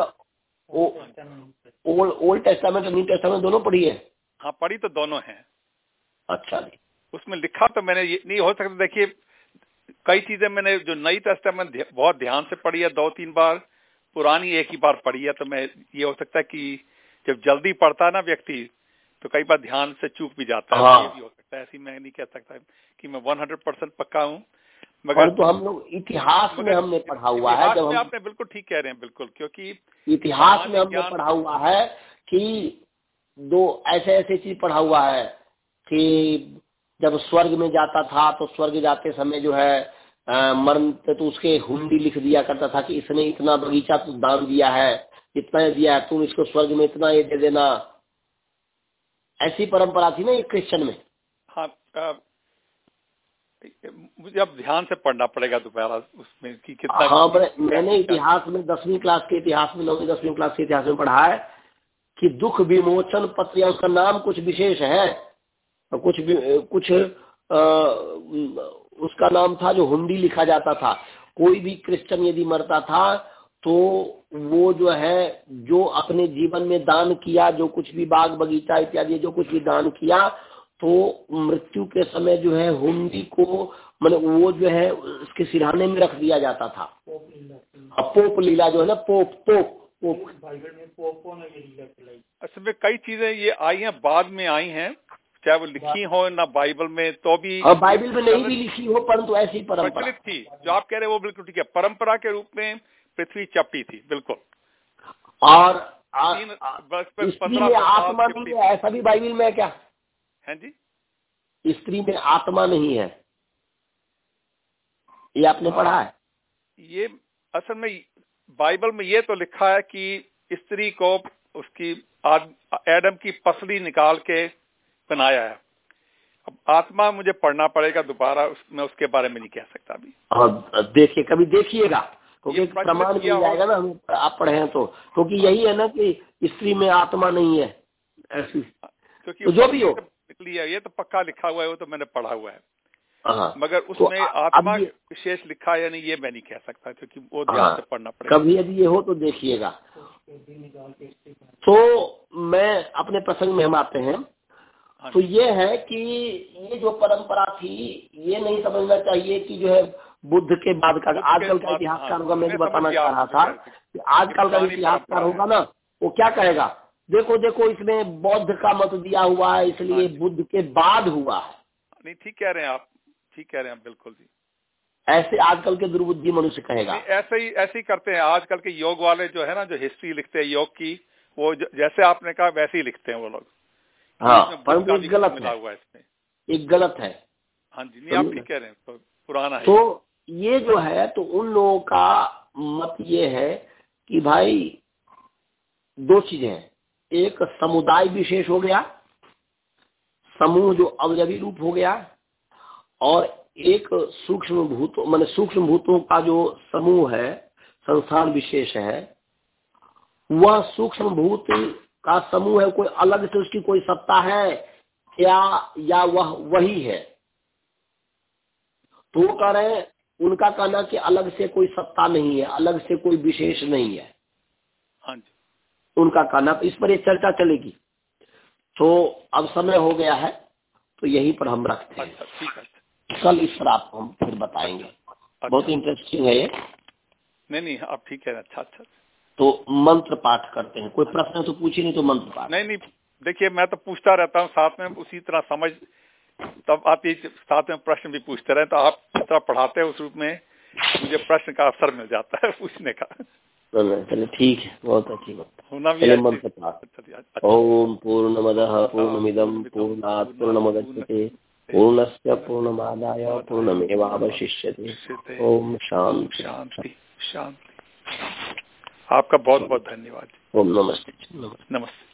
[SPEAKER 1] Old Old Testament New Testament दोनों पढ़ी है?
[SPEAKER 2] हाँ पढ़ी तो दोनों है।
[SPEAKER 1] अच्छा जी।
[SPEAKER 2] उसमें लिखा तो मैंने ये नहीं हो सकता देखिए कई चीज़ें मैंने जो नई टेस्टामेंट बहुत ध्यान से पढ़ी है दो तीन बार पुरानी एक ही बार पढ़ी है तो मैं ये हो सकता है कि जब जल्दी पढ़ता है ना व्यक्ति तो कई बार ध्यान से चूक भी जाता है
[SPEAKER 1] हाँ।
[SPEAKER 2] हो सकता है ऐसी मैं नहीं कह सकता कि मैं वन हंड्रेड परसेंट पक्का हूँ
[SPEAKER 1] मगर तो हम लोग इतिहास में हमने पढ़ा हुआ है
[SPEAKER 2] जब हम आपने बिल्कुल ठीक कह रहे हैं बिल्कुल क्योंकि
[SPEAKER 1] इतिहास में हमने पढ़ा हुआ है कि दो ऐसे ऐसे चीज़ पढ़ा हुआ है कि जब स्वर्ग में जाता था तो स्वर्ग जाते समय जो है मरण तो उसके हुंडी लिख दिया करता था कि इसने इतना बगीचा तो दान दिया है इतना दिया है तुम इसको स्वर्ग में इतना ये दे देना। ऐसी परंपरा थी ना ये क्रिश्चियन में।
[SPEAKER 2] हाँ मुझे अब ध्यान से पढ़ना पड़ेगा दोबारा उसमें कि कितना
[SPEAKER 1] हाँ मैंने इतिहास में दसवीं क्लास के इतिहास में नौवीं दसवीं क्लास के इतिहास में पढ़ा है कि दुख विमोचन पत्र या उसका नाम कुछ विशेष है। कुछ भी कुछ आ, उसका नाम था जो हुंडी लिखा जाता था। कोई भी क्रिश्चियन यदि मरता था तो वो जो है जो अपने जीवन में दान किया जो कुछ भी बाग बगीचा इत्यादि जो कुछ भी दान किया तो मृत्यु के समय जो है हुंडी को मतलब वो जो है उसके सिरहाने में रख दिया जाता था। पोप लीला जो है ना पोप पोप पोप।
[SPEAKER 2] असल में कई चीज़ें ये आई हैं बाद में आई हैं। चाहे वो लिखी हो ना बाइबल में तो भी
[SPEAKER 1] और बाइबल में नहीं भी लिखी हो परंतु ऐसी परंपरा।
[SPEAKER 2] थी। जो आप कह रहे हैं वो बिल्कुल ठीक है। परंपरा के रूप में पृथ्वी चपटी थी बिल्कुल।
[SPEAKER 1] और आत्मा नहीं है ऐसा भी बाइबल में है क्या?
[SPEAKER 2] है जी?
[SPEAKER 1] स्त्री में आत्मा नहीं है। ये आपने हाँ। पढ़ा है?
[SPEAKER 2] ये असल में बाइबल में ये तो लिखा है कि स्त्री को उसकी एडम की पसली निकाल के बनाया है। अब आत्मा मुझे पढ़ना पड़ेगा दोबारा उस, मैं उसके बारे में नहीं कह सकता अभी।
[SPEAKER 1] देखिए कभी देखिएगा क्योंकि प्रमाण मिल जाएगा ना हम आप पढ़े हैं तो। क्योंकि यही है ना कि स्त्री में आत्मा नहीं है ऐसी। क्योंकि तो जो भी हो।
[SPEAKER 2] लिया ये तो पक्का लिखा हुआ है वो तो मैंने पढ़ा हुआ है।
[SPEAKER 1] हाँ।
[SPEAKER 2] मगर उसमें तो आत्मा विशेष लिखा है नहीं ये मैं नहीं कह सकता क्योंकि वो ध्यान हाँ, से पढ़ना पड़ेगा।
[SPEAKER 1] कभी यदि ये हो तो देखिएगा। तो मैं अपने प्रसंग में हम आते हाँ। तो ये है कि ये जो परंपरा थी ये नहीं समझना चाहिए कि जो है बुद्ध के बाद का आजकल का इतिहासकार होगा। मैं बताना चाह रहा था कि आजकल का इतिहासकार होगा ना वो क्या कहेगा देखो देखो इसमें बौद्ध का मत दिया हुआ है इसलिए हाँ बुद्ध के बाद हुआ है।
[SPEAKER 2] नहीं ठीक कह रहे हैं आप। ठीक कह रहे हैं बिल्कुल जी।
[SPEAKER 1] ऐसे आजकल के दुर्बुद्धि मनुष्य कहेगा।
[SPEAKER 2] ऐसे ही ऐसे ही करते हैं। आजकल के योग वाले जो है ना जो हिस्ट्री लिखते हैं योग की वो जैसे आपने कहा वैसे ही लिखते हैं वो लोग।
[SPEAKER 1] हाँ परंतु एक गलत है। एक गलत है।
[SPEAKER 2] हाँ जी नहीं आप ठीक कह रहे हैं तो पुराना है।
[SPEAKER 1] तो ये जो है तो उन लोगों का मत ये है कि भाई दो चीज़ें हैं। एक समुदाय विशेष हो गया समूह जो अवयवी रूप हो गया और एक सूक्ष्म भूत मान सूक्ष्म भूतों का जो समूह है संसार विशेष है वह सूक्ष्म भूत का समूह है कोई अलग से उसकी कोई सत्ता है या या वह वही है? तो वो कह रहे उनका कहना कि अलग से कोई सत्ता नहीं है अलग से कोई विशेष नहीं है।
[SPEAKER 2] हाँ जी।
[SPEAKER 1] उनका कहना इस पर ये चर्चा चलेगी। तो अब समय हो गया है तो यहीं पर हम रखते हैं।
[SPEAKER 2] अच्छा
[SPEAKER 1] कल इस पर आपको हम फिर बताएँगे।
[SPEAKER 2] अच्छा।
[SPEAKER 1] बहुत इंटरेस्टिंग है ये।
[SPEAKER 2] नहीं नहीं अब ठीक है अच्छा अच्छा।
[SPEAKER 1] तो मंत्र पाठ करते हैं। कोई प्रश्न तो पूछे नहीं तो मंत्र पाठ।
[SPEAKER 2] नहीं नहीं देखिए मैं तो पूछता रहता हूँ साथ में उसी तरह समझ तब आती साथ में प्रश्न भी पूछते रहे तो आप जिस तरह पढ़ाते हैं उस रूप में मुझे प्रश्न का अवसर मिल जाता है पूछने का।
[SPEAKER 1] चलो ठीक है बहुत अच्छी बात। पाठ
[SPEAKER 2] चलिए, अच्छा।
[SPEAKER 1] ओम पूर्णमदः पूर्णमिदं पूर्णात् पूर्णमुदच्यते पूर्णस्य पूर्णमादाय पूर्णमेवावशिष्यते। ओम शांति
[SPEAKER 2] शांति शांति आपका बहुत बहुत धन्यवाद।
[SPEAKER 1] ओम नमस्ते। नमस्ते।
[SPEAKER 2] नमस्ते।